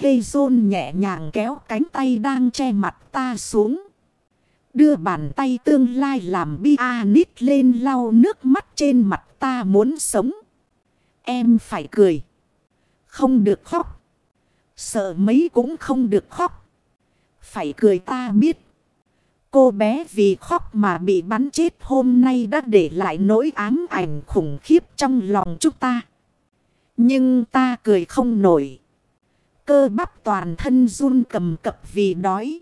Hê Dôn nhẹ nhàng kéo cánh tay đang che mặt ta xuống. Đưa bàn tay tương lai làm bi a nít lên lau nước mắt trên mặt ta muốn sống. Em phải cười. Không được khóc. Sợ mấy cũng không được khóc. Phải cười ta biết. Cô bé vì khóc mà bị bắn chết hôm nay đã để lại nỗi ám ảnh khủng khiếp trong lòng chúng ta. Nhưng ta cười không nổi. Cơ bắp toàn thân run cầm cập vì đói.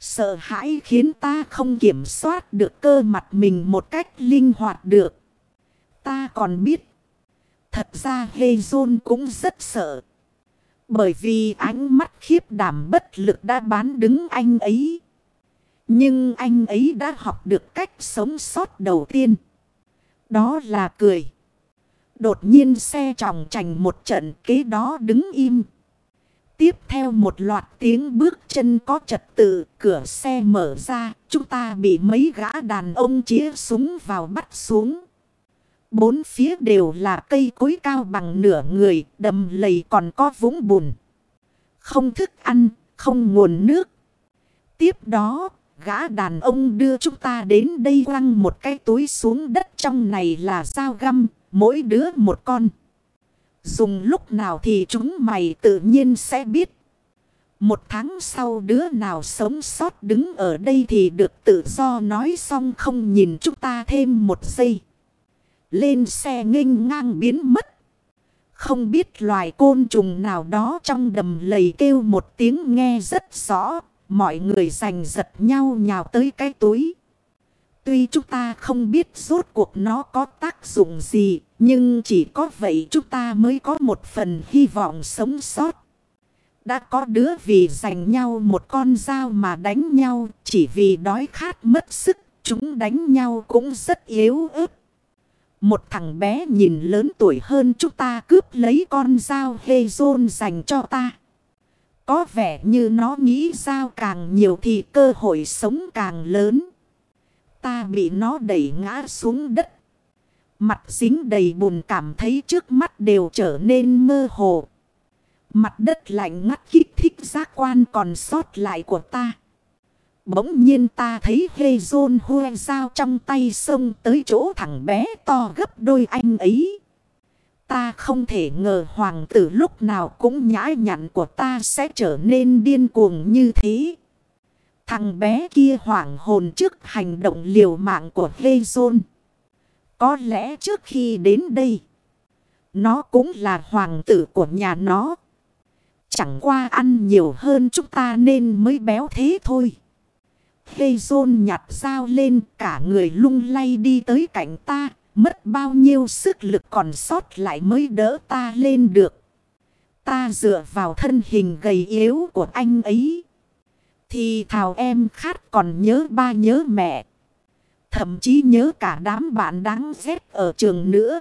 Sợ hãi khiến ta không kiểm soát được cơ mặt mình một cách linh hoạt được. Ta còn biết. Thật ra Hê cũng rất sợ. Bởi vì ánh mắt khiếp đảm bất lực đã bán đứng anh ấy. Nhưng anh ấy đã học được cách sống sót đầu tiên. Đó là cười. Đột nhiên xe tròng trành một trận, kế đó đứng im. Tiếp theo một loạt tiếng bước chân có trật tự, cửa xe mở ra, chúng ta bị mấy gã đàn ông chĩa súng vào bắt xuống. Bốn phía đều là cây cối cao bằng nửa người, đầm lầy còn có vũng bùn. Không thức ăn, không nguồn nước. Tiếp đó, gã đàn ông đưa chúng ta đến đây quăng một cái túi xuống đất trong này là dao găm, mỗi đứa một con. Dùng lúc nào thì chúng mày tự nhiên sẽ biết. Một tháng sau đứa nào sống sót đứng ở đây thì được tự do nói xong không nhìn chúng ta thêm một giây. Lên xe nghênh ngang biến mất. Không biết loài côn trùng nào đó trong đầm lầy kêu một tiếng nghe rất rõ. Mọi người giành giật nhau nhào tới cái túi. Tuy chúng ta không biết rốt cuộc nó có tác dụng gì. Nhưng chỉ có vậy chúng ta mới có một phần hy vọng sống sót. Đã có đứa vì giành nhau một con dao mà đánh nhau. Chỉ vì đói khát mất sức. Chúng đánh nhau cũng rất yếu ớt. Một thằng bé nhìn lớn tuổi hơn chúng ta cướp lấy con dao hê rôn dành cho ta. Có vẻ như nó nghĩ dao càng nhiều thì cơ hội sống càng lớn. Ta bị nó đẩy ngã xuống đất. Mặt dính đầy bùn cảm thấy trước mắt đều trở nên mơ hồ. Mặt đất lạnh ngắt kích thích giác quan còn sót lại của ta. Bỗng nhiên ta thấy hê rôn hue dao trong tay sông tới chỗ thằng bé to gấp đôi anh ấy. Ta không thể ngờ hoàng tử lúc nào cũng nhãi nhặn của ta sẽ trở nên điên cuồng như thế. Thằng bé kia hoảng hồn trước hành động liều mạng của hê rôn. Có lẽ trước khi đến đây, nó cũng là hoàng tử của nhà nó. Chẳng qua ăn nhiều hơn chúng ta nên mới béo thế thôi. Hê Dôn nhặt dao lên cả người lung lay đi tới cạnh ta. Mất bao nhiêu sức lực còn sót lại mới đỡ ta lên được. Ta dựa vào thân hình gầy yếu của anh ấy. Thì thảo em khát còn nhớ ba nhớ mẹ. Thậm chí nhớ cả đám bạn đáng ghét ở trường nữa.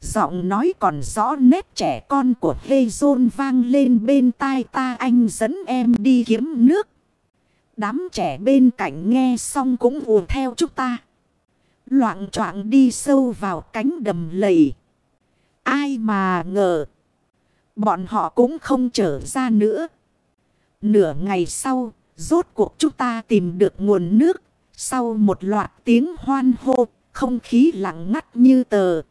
Giọng nói còn rõ nét trẻ con của Hê Dôn vang lên bên tai ta anh dẫn em đi kiếm nước. Đám trẻ bên cạnh nghe xong cũng ùa theo chúng ta. Loạn choạng đi sâu vào cánh đầm lầy. Ai mà ngờ. Bọn họ cũng không trở ra nữa. Nửa ngày sau, rốt cuộc chúng ta tìm được nguồn nước. Sau một loạt tiếng hoan hô, không khí lặng ngắt như tờ.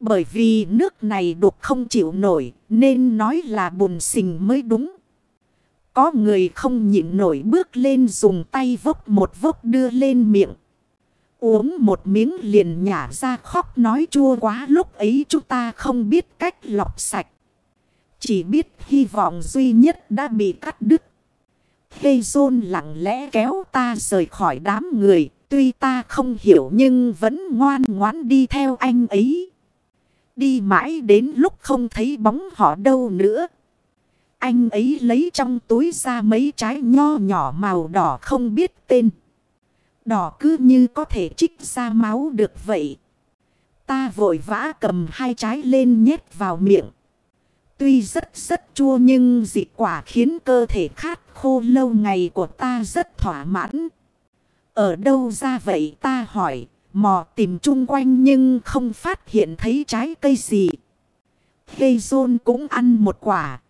Bởi vì nước này đục không chịu nổi, nên nói là bùn xình mới đúng. Có người không nhịn nổi bước lên dùng tay vốc một vốc đưa lên miệng. Uống một miếng liền nhả ra khóc nói chua quá lúc ấy chúng ta không biết cách lọc sạch. Chỉ biết hy vọng duy nhất đã bị cắt đứt. Hê Dôn lặng lẽ kéo ta rời khỏi đám người. Tuy ta không hiểu nhưng vẫn ngoan ngoãn đi theo anh ấy. Đi mãi đến lúc không thấy bóng họ đâu nữa. Anh ấy lấy trong túi ra mấy trái nho nhỏ màu đỏ không biết tên. Đỏ cứ như có thể trích ra máu được vậy. Ta vội vã cầm hai trái lên nhét vào miệng. Tuy rất rất chua nhưng dị quả khiến cơ thể khát khô lâu ngày của ta rất thỏa mãn. Ở đâu ra vậy ta hỏi, mò tìm chung quanh nhưng không phát hiện thấy trái cây gì. Hê Dôn cũng ăn một quả.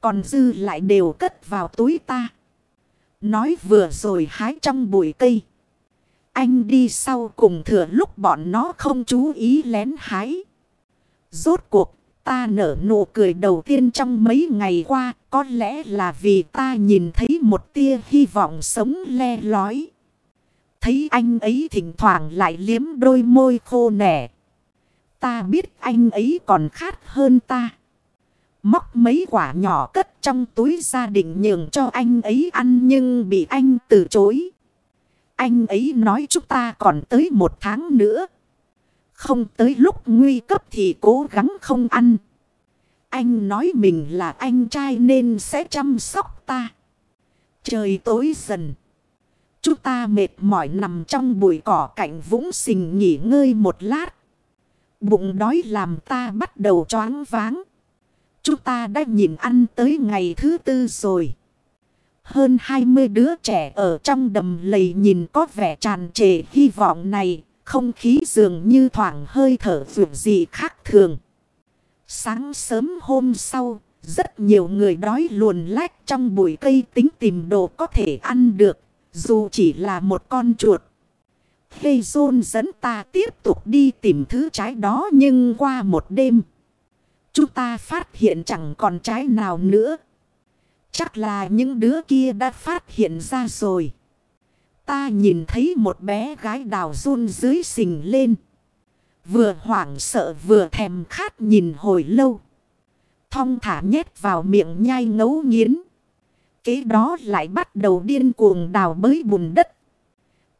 Còn dư lại đều cất vào túi ta. Nói vừa rồi hái trong bụi cây. Anh đi sau cùng thừa lúc bọn nó không chú ý lén hái. Rốt cuộc ta nở nụ cười đầu tiên trong mấy ngày qua. Có lẽ là vì ta nhìn thấy một tia hy vọng sống le lói. Thấy anh ấy thỉnh thoảng lại liếm đôi môi khô nẻ. Ta biết anh ấy còn khát hơn ta. Móc mấy quả nhỏ cất trong túi gia đình nhường cho anh ấy ăn nhưng bị anh từ chối. Anh ấy nói chúng ta còn tới một tháng nữa. Không tới lúc nguy cấp thì cố gắng không ăn. Anh nói mình là anh trai nên sẽ chăm sóc ta. Trời tối dần. Chúng ta mệt mỏi nằm trong bụi cỏ cạnh vũng xình nghỉ ngơi một lát. Bụng đói làm ta bắt đầu choáng váng. Chúng ta đã nhìn ăn tới ngày thứ tư rồi. Hơn 20 đứa trẻ ở trong đầm lầy nhìn có vẻ tràn trề hy vọng này. Không khí dường như thoảng hơi thở vượt gì khác thường. Sáng sớm hôm sau, rất nhiều người đói luồn lách trong bụi cây tính tìm đồ có thể ăn được. Dù chỉ là một con chuột. Hê Dôn dẫn ta tiếp tục đi tìm thứ trái đó nhưng qua một đêm. Chúng ta phát hiện chẳng còn trái nào nữa. Chắc là những đứa kia đã phát hiện ra rồi. Ta nhìn thấy một bé gái đào run dưới sình lên. Vừa hoảng sợ vừa thèm khát nhìn hồi lâu. Thong thả nhét vào miệng nhai ngấu nghiến. Kế đó lại bắt đầu điên cuồng đào bới bùn đất.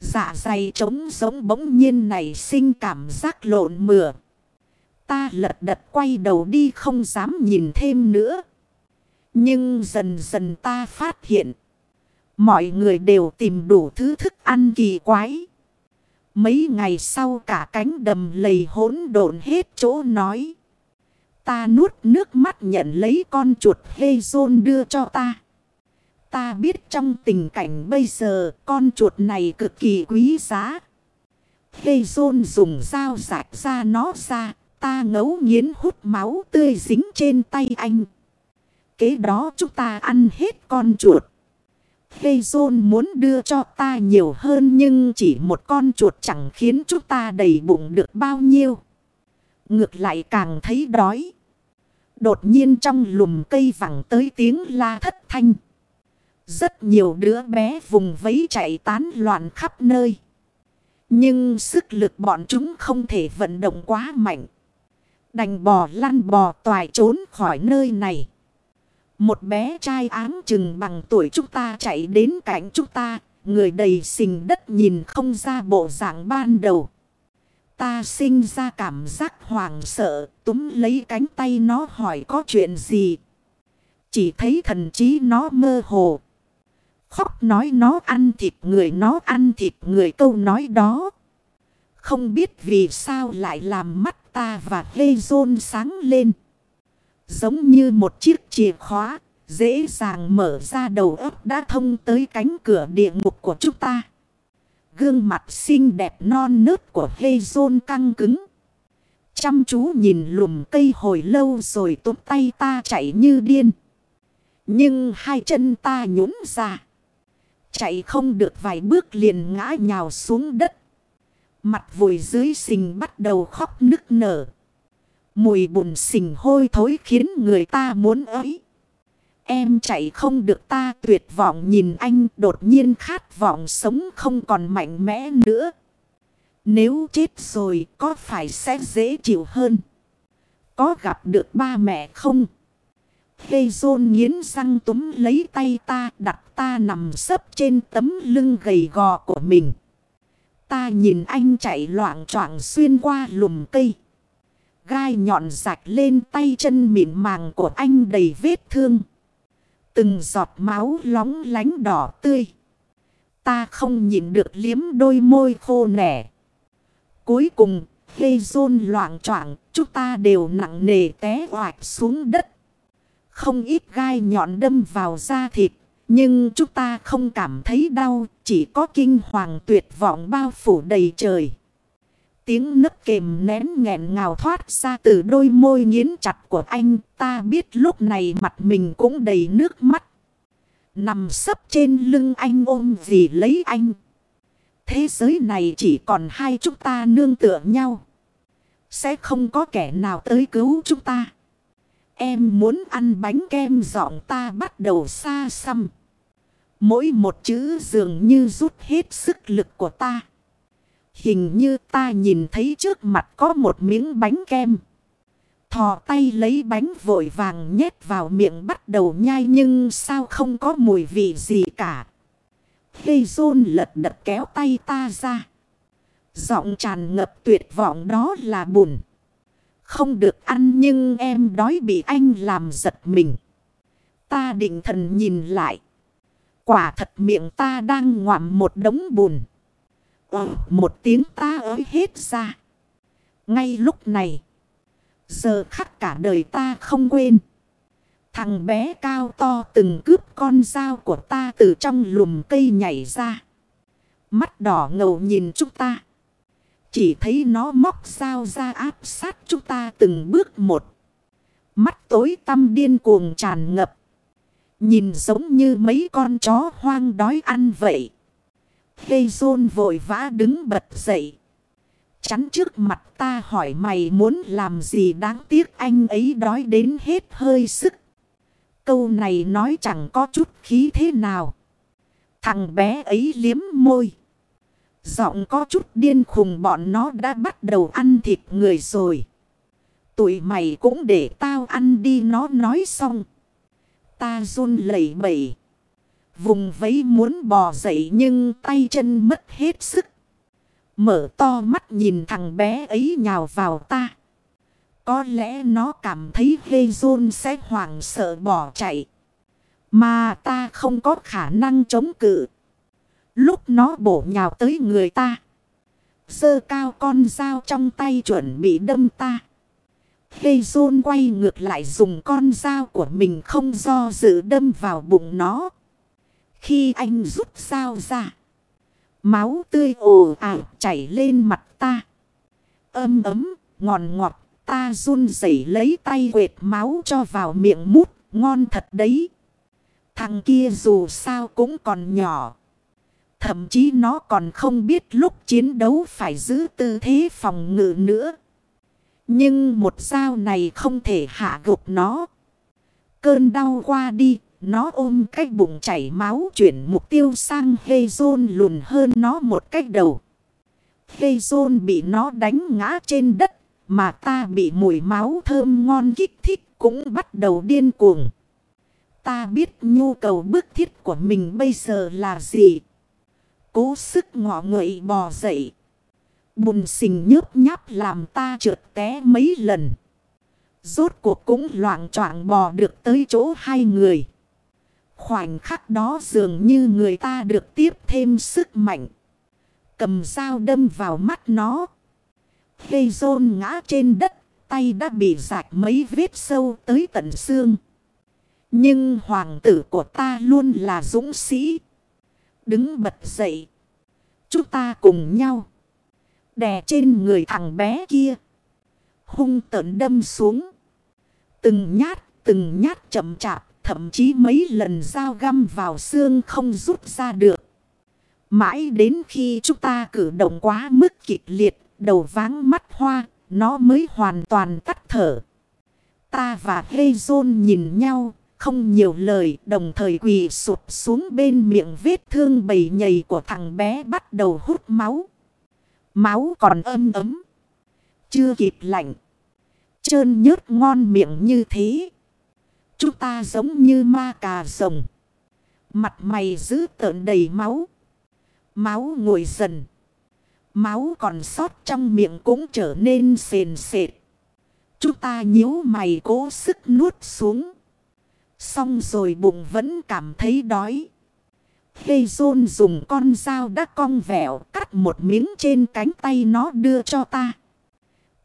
Dạ dày trống giống bỗng nhiên này sinh cảm giác lộn mửa. Ta lật đật quay đầu đi không dám nhìn thêm nữa. Nhưng dần dần ta phát hiện. Mọi người đều tìm đủ thứ thức ăn kỳ quái. Mấy ngày sau cả cánh đầm lầy hỗn độn hết chỗ nói. Ta nuốt nước mắt nhận lấy con chuột hê rôn đưa cho ta. Ta biết trong tình cảnh bây giờ con chuột này cực kỳ quý giá. Hê rôn dùng dao rạch ra nó ra. Ta ngấu nghiến hút máu tươi dính trên tay anh. Kế đó chúng ta ăn hết con chuột. Hê muốn đưa cho ta nhiều hơn nhưng chỉ một con chuột chẳng khiến chúng ta đầy bụng được bao nhiêu. Ngược lại càng thấy đói. Đột nhiên trong lùm cây vẳng tới tiếng la thất thanh. Rất nhiều đứa bé vùng vấy chạy tán loạn khắp nơi. Nhưng sức lực bọn chúng không thể vận động quá mạnh. Đành bò lăn bò toài trốn khỏi nơi này. Một bé trai áng chừng bằng tuổi chúng ta chạy đến cạnh chúng ta. Người đầy xình đất nhìn không ra bộ dạng ban đầu. Ta sinh ra cảm giác hoảng sợ, túm lấy cánh tay nó hỏi có chuyện gì. Chỉ thấy thần trí nó mơ hồ. Khóc nói nó ăn thịt người nó ăn thịt người câu nói đó. Không biết vì sao lại làm mắt ta và hê rôn sáng lên. Giống như một chiếc chìa khóa, dễ dàng mở ra đầu óc đã thông tới cánh cửa địa ngục của chúng ta. Gương mặt xinh đẹp non nớt của hê rôn căng cứng. Chăm chú nhìn lùm cây hồi lâu rồi tụm tay ta chạy như điên. Nhưng hai chân ta nhún ra. Chạy không được vài bước liền ngã nhào xuống đất. Mặt vùi dưới sình bắt đầu khóc nức nở. Mùi bùn xình hôi thối khiến người ta muốn ấy. Em chạy không được ta tuyệt vọng nhìn anh, đột nhiên khát vọng sống không còn mạnh mẽ nữa. Nếu chết rồi, có phải sẽ dễ chịu hơn? Có gặp được ba mẹ không? Hê dôn nghiến răng túm lấy tay ta, đặt ta nằm sấp trên tấm lưng gầy gò của mình. Ta nhìn anh chạy loạn troảng xuyên qua lùm cây. Gai nhọn rạch lên tay chân mịn màng của anh đầy vết thương. Từng giọt máu lóng lánh đỏ tươi. Ta không nhìn được liếm đôi môi khô nẻ. Cuối cùng, hê rôn loạn troảng, chúng ta đều nặng nề té hoạch xuống đất. Không ít gai nhọn đâm vào da thịt. Nhưng chúng ta không cảm thấy đau, chỉ có kinh hoàng tuyệt vọng bao phủ đầy trời. Tiếng nấc kềm nén nghẹn ngào thoát ra từ đôi môi nghiến chặt của anh. Ta biết lúc này mặt mình cũng đầy nước mắt. Nằm sấp trên lưng anh ôm vì lấy anh. Thế giới này chỉ còn hai chúng ta nương tựa nhau. Sẽ không có kẻ nào tới cứu chúng ta. Em muốn ăn bánh kem giọng ta bắt đầu xa xăm. Mỗi một chữ dường như rút hết sức lực của ta. Hình như ta nhìn thấy trước mặt có một miếng bánh kem. Thò tay lấy bánh vội vàng nhét vào miệng bắt đầu nhai nhưng sao không có mùi vị gì cả. Hê rôn lật đật kéo tay ta ra. Giọng tràn ngập tuyệt vọng đó là buồn. Không được ăn nhưng em đói bị anh làm giật mình. Ta định thần nhìn lại. Quả thật miệng ta đang ngoạm một đống bùn. Ồ, một tiếng ta ới hết ra. Ngay lúc này. Giờ khắc cả đời ta không quên. Thằng bé cao to từng cướp con dao của ta từ trong lùm cây nhảy ra. Mắt đỏ ngầu nhìn chúng ta. Chỉ thấy nó móc dao ra áp sát chúng ta từng bước một. Mắt tối tăm điên cuồng tràn ngập. Nhìn giống như mấy con chó hoang đói ăn vậy. Hê Dôn vội vã đứng bật dậy. Chắn trước mặt ta hỏi mày muốn làm gì đáng tiếc anh ấy đói đến hết hơi sức. Câu này nói chẳng có chút khí thế nào. Thằng bé ấy liếm môi. Giọng có chút điên khùng bọn nó đã bắt đầu ăn thịt người rồi. Tụi mày cũng để tao ăn đi, nó nói xong. Ta run lẩy bẩy. Vùng vẫy muốn bò dậy nhưng tay chân mất hết sức. Mở to mắt nhìn thằng bé ấy nhào vào ta. Có lẽ nó cảm thấy Hezon sẽ hoảng sợ bỏ chạy. Mà ta không có khả năng chống cự. Lúc nó bổ nhào tới người ta. Sơ cao con dao trong tay chuẩn bị đâm ta. Hezon quay ngược lại dùng con dao của mình không do dự đâm vào bụng nó. Khi anh rút dao ra. Máu tươi ồ ạt chảy lên mặt ta. Âm ấm, ngòn ngọt, ta run rẩy lấy tay quệt máu cho vào miệng mút, ngon thật đấy. Thằng kia dù sao cũng còn nhỏ. Thậm chí nó còn không biết lúc chiến đấu phải giữ tư thế phòng ngự nữa. Nhưng một dao này không thể hạ gục nó. Cơn đau qua đi, nó ôm cái bụng chảy máu chuyển mục tiêu sang Hezon lùn hơn nó một cách đầu. Hezon bị nó đánh ngã trên đất, mà ta bị mùi máu thơm ngon kích thích cũng bắt đầu điên cuồng. Ta biết nhu cầu bức thiết của mình bây giờ là gì. Cố sức ngọ ngợi bò dậy. Bùn xình nhớp nháp làm ta trượt té mấy lần. Rốt cuộc cũng loạn choạng bò được tới chỗ hai người. Khoảnh khắc đó dường như người ta được tiếp thêm sức mạnh. Cầm dao đâm vào mắt nó. Hê rôn ngã trên đất, tay đã bị rạch mấy vết sâu tới tận xương. Nhưng hoàng tử của ta luôn là dũng sĩ. Đứng bật dậy. Chúng ta cùng nhau. Đè trên người thằng bé kia. Hung tợn đâm xuống. Từng nhát, từng nhát chậm chạp. Thậm chí mấy lần dao găm vào xương không rút ra được. Mãi đến khi chúng ta cử động quá mức kịch liệt, đầu váng mắt hoa, nó mới hoàn toàn tắt thở. Ta và Hezon nhìn nhau, không nhiều lời, đồng thời quỳ sụp xuống bên miệng vết thương bầy nhầy của thằng bé bắt đầu hút máu. Máu còn âm ấm. Chưa kịp lạnh. Trơn nhớt ngon miệng như thế. Chúng ta giống như ma cà rồng. Mặt mày giữ tợn đầy máu. Máu ngồi dần. Máu còn sót trong miệng cũng trở nên sền sệt. Chúng ta nhíu mày cố sức nuốt xuống. Xong rồi bụng vẫn cảm thấy đói. Hê Dôn dùng con dao đã cong vẹo cắt một miếng trên cánh tay nó đưa cho ta.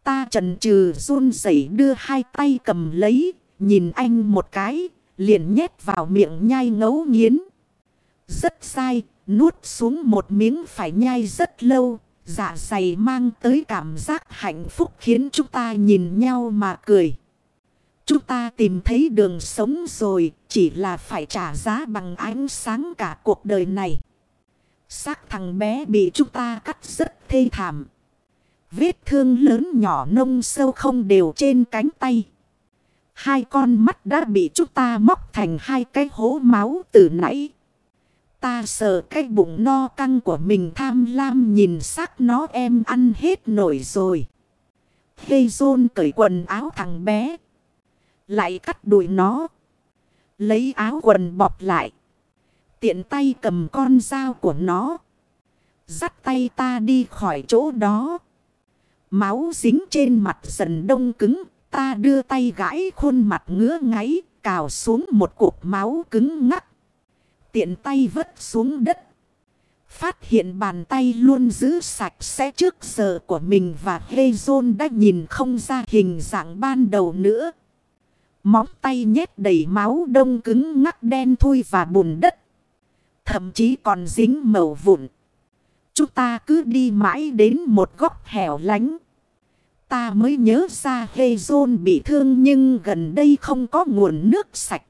Ta trần trừ run rẩy đưa hai tay cầm lấy, nhìn anh một cái, liền nhét vào miệng nhai ngấu nghiến. Rất sai, nuốt xuống một miếng phải nhai rất lâu, Dạ dày mang tới cảm giác hạnh phúc khiến chúng ta nhìn nhau mà cười. Chúng ta tìm thấy đường sống rồi, chỉ là phải trả giá bằng ánh sáng cả cuộc đời này. Xác thằng bé bị chúng ta cắt rất thê thảm. Vết thương lớn nhỏ nông sâu không đều trên cánh tay. Hai con mắt đã bị chúng ta móc thành hai cái hố máu từ nãy. Ta sợ cái bụng no căng của mình tham lam nhìn sắc nó em ăn hết nổi rồi. Hê Dôn cởi quần áo thằng bé. Lại cắt đuổi nó. Lấy áo quần bọc lại. Tiện tay cầm con dao của nó. Dắt tay ta đi khỏi chỗ đó. Máu dính trên mặt dần đông cứng. Ta đưa tay gãi khuôn mặt ngứa ngáy. Cào xuống một cục máu cứng ngắc. Tiện tay vứt xuống đất. Phát hiện bàn tay luôn giữ sạch sẽ trước giờ của mình và Hezon đã nhìn không ra hình dạng ban đầu nữa. Móng tay nhét đầy máu đông cứng ngắc đen thui và bùn đất. Thậm chí còn dính màu vụn. Chúng ta cứ đi mãi đến một góc hẻo lánh. Ta mới nhớ ra Hezon bị thương nhưng gần đây không có nguồn nước sạch.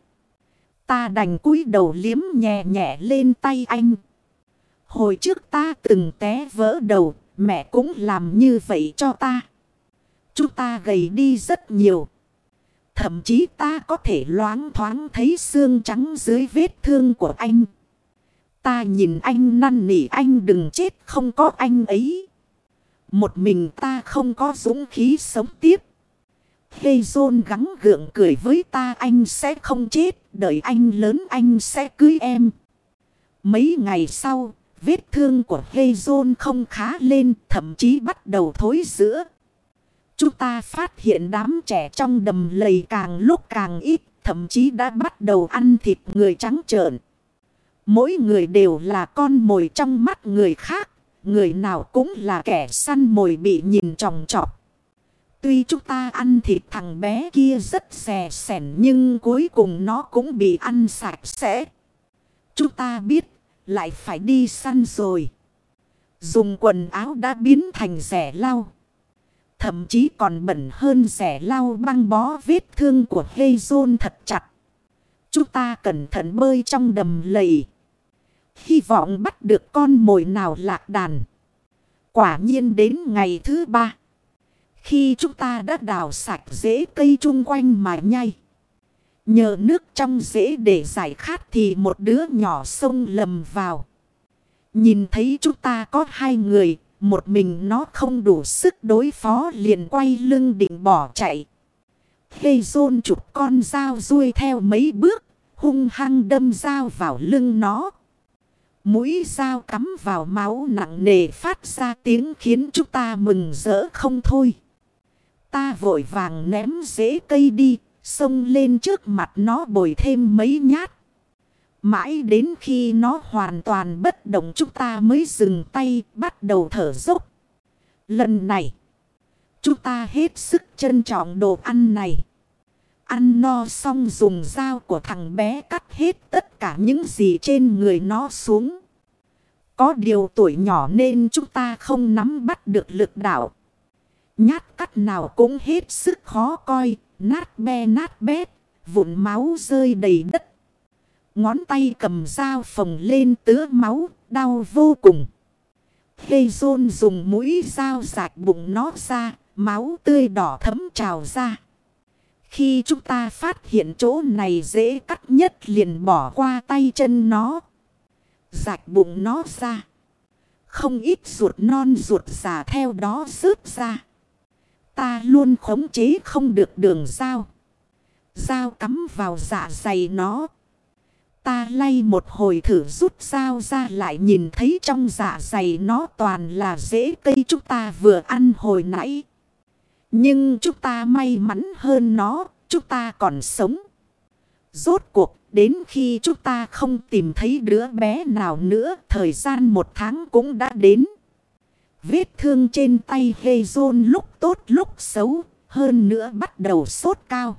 Ta đành cúi đầu liếm nhẹ nhẹ lên tay anh. Hồi trước ta từng té vỡ đầu, mẹ cũng làm như vậy cho ta. Chúng ta gầy đi rất nhiều. Thậm chí ta có thể loáng thoáng thấy xương trắng dưới vết thương của anh. Ta nhìn anh năn nỉ anh đừng chết không có anh ấy. Một mình ta không có dũng khí sống tiếp. Hê Dôn gắng gượng cười với ta anh sẽ không chết. Đợi anh lớn anh sẽ cưới em. Mấy ngày sau, vết thương của Hê Dôn không khá lên, thậm chí bắt đầu thối giữa. Chúng ta phát hiện đám trẻ trong đầm lầy càng lúc càng ít, thậm chí đã bắt đầu ăn thịt người trắng trợn. Mỗi người đều là con mồi trong mắt người khác, người nào cũng là kẻ săn mồi bị nhìn tròng trọc. Tuy chúng ta ăn thịt thằng bé kia rất xè xẻn nhưng cuối cùng nó cũng bị ăn sạch sẽ. Chúng ta biết, lại phải đi săn rồi. Dùng quần áo đã biến thành rẻ lau. Thậm chí còn bẩn hơn rẻ lau băng bó vết thương của Hezon thật chặt. Chúng ta cẩn thận bơi trong đầm lầy. Hy vọng bắt được con mồi nào lạc đàn. Quả nhiên đến ngày thứ ba. Khi chúng ta đã đào sạch rễ cây chung quanh mà nhai. Nhờ nước trong rễ để giải khát thì một đứa nhỏ sông lầm vào. Nhìn thấy chúng ta có hai người, một mình nó không đủ sức đối phó liền quay lưng định bỏ chạy. Hê dôn chụp con dao ruôi theo mấy bước, hung hăng đâm dao vào lưng nó. Mũi dao cắm vào máu nặng nề phát ra tiếng khiến chúng ta mừng rỡ không thôi. Ta vội vàng ném rễ cây đi, xông lên trước mặt nó bồi thêm mấy nhát. Mãi đến khi nó hoàn toàn bất động chúng ta mới dừng tay bắt đầu thở dốc. Lần này, chúng ta hết sức trân trọng đồ ăn này. Ăn no xong dùng dao của thằng bé cắt hết tất cả những gì trên người nó xuống. Có điều tuổi nhỏ nên chúng ta không nắm bắt được lực đạo. Nhát cắt nào cũng hết sức khó coi, nát be nát bét, vụn máu rơi đầy đất. Ngón tay cầm dao phồng lên tứa máu, đau vô cùng. Hê dôn dùng mũi dao rạch bụng nó ra, máu tươi đỏ thấm trào ra. Khi chúng ta phát hiện chỗ này dễ cắt nhất liền bỏ qua tay chân nó. Rạch bụng nó ra. Không ít ruột non ruột già theo đó rớt ra. Ta luôn khống chế không được đường dao. Dao cắm vào dạ dày nó. Ta lay một hồi thử rút dao ra lại nhìn thấy trong dạ dày nó toàn là rễ cây chúng ta vừa ăn hồi nãy. Nhưng chúng ta may mắn hơn nó, chúng ta còn sống. Rốt cuộc, đến khi chúng ta không tìm thấy đứa bé nào nữa, thời gian một tháng cũng đã đến. Vết thương trên tay hê rôn lúc tốt lúc xấu, hơn nữa bắt đầu sốt cao.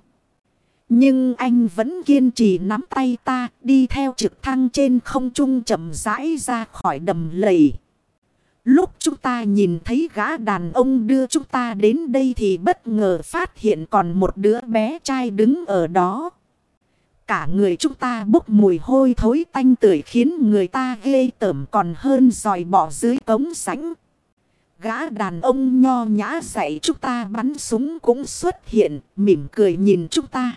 Nhưng anh vẫn kiên trì nắm tay ta đi theo trực thăng trên không trung chậm rãi ra khỏi đầm lầy. Lúc chúng ta nhìn thấy gã đàn ông đưa chúng ta đến đây thì bất ngờ phát hiện còn một đứa bé trai đứng ở đó. Cả người chúng ta bốc mùi hôi thối tanh tưởi khiến người ta ghê tởm còn hơn dòi bỏ dưới cống sánh. Gã đàn ông nho nhã dạy chúng ta bắn súng cũng xuất hiện, mỉm cười nhìn chúng ta.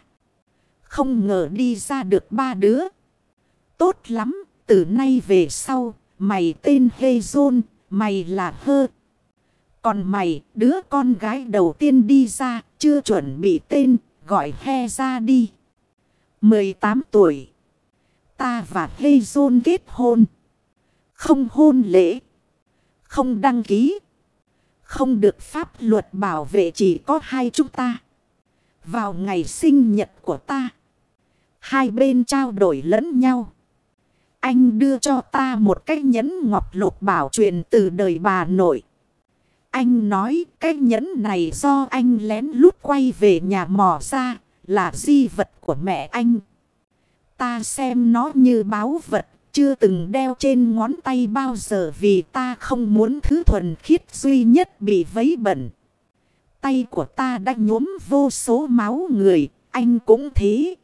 Không ngờ đi ra được ba đứa. Tốt lắm, từ nay về sau, mày tên Hê Dôn, mày là Hơ. Còn mày, đứa con gái đầu tiên đi ra, chưa chuẩn bị tên, gọi He ra đi. 18 tuổi. Ta và Hê kết hôn. Không hôn lễ. Không đăng ký. Không được pháp luật bảo vệ chỉ có hai chúng ta. Vào ngày sinh nhật của ta. Hai bên trao đổi lẫn nhau. Anh đưa cho ta một cái nhẫn ngọc lục bảo truyền từ đời bà nội. Anh nói cái nhẫn này do anh lén lút quay về nhà mò ra là di vật của mẹ anh. Ta xem nó như báo vật chưa từng đeo trên ngón tay bao giờ vì ta không muốn thứ thuần khiết duy nhất bị vấy bẩn. Tay của ta đã nhuốm vô số máu người, anh cũng thế.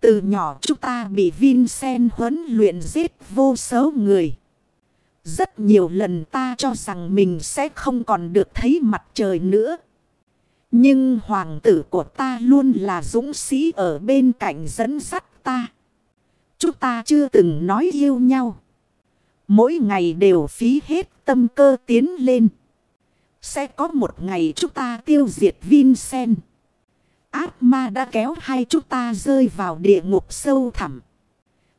Từ nhỏ chúng ta bị Vincent huấn luyện giết vô số người. Rất nhiều lần ta cho rằng mình sẽ không còn được thấy mặt trời nữa. Nhưng hoàng tử của ta luôn là dũng sĩ ở bên cạnh dẫn dắt ta. Chúng ta chưa từng nói yêu nhau. Mỗi ngày đều phí hết tâm cơ tiến lên. Sẽ có một ngày chúng ta tiêu diệt Vincent. Ác ma đã kéo hai chúng ta rơi vào địa ngục sâu thẳm.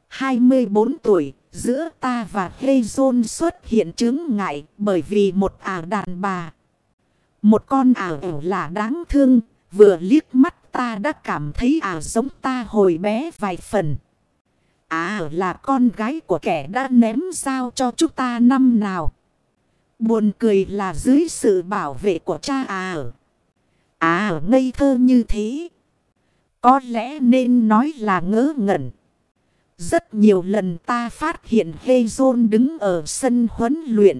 24 tuổi, giữa ta và Hezon xuất hiện chứng ngại bởi vì một ả đàn bà. Một con ả ẩu là đáng thương, vừa liếc mắt ta đã cảm thấy ả giống ta hồi bé vài phần. À là con gái của kẻ đã ném sao cho chúng ta năm nào. Buồn cười là dưới sự bảo vệ của cha à. À ngây thơ như thế. Có lẽ nên nói là ngớ ngẩn. Rất nhiều lần ta phát hiện Hê Dôn đứng ở sân huấn luyện.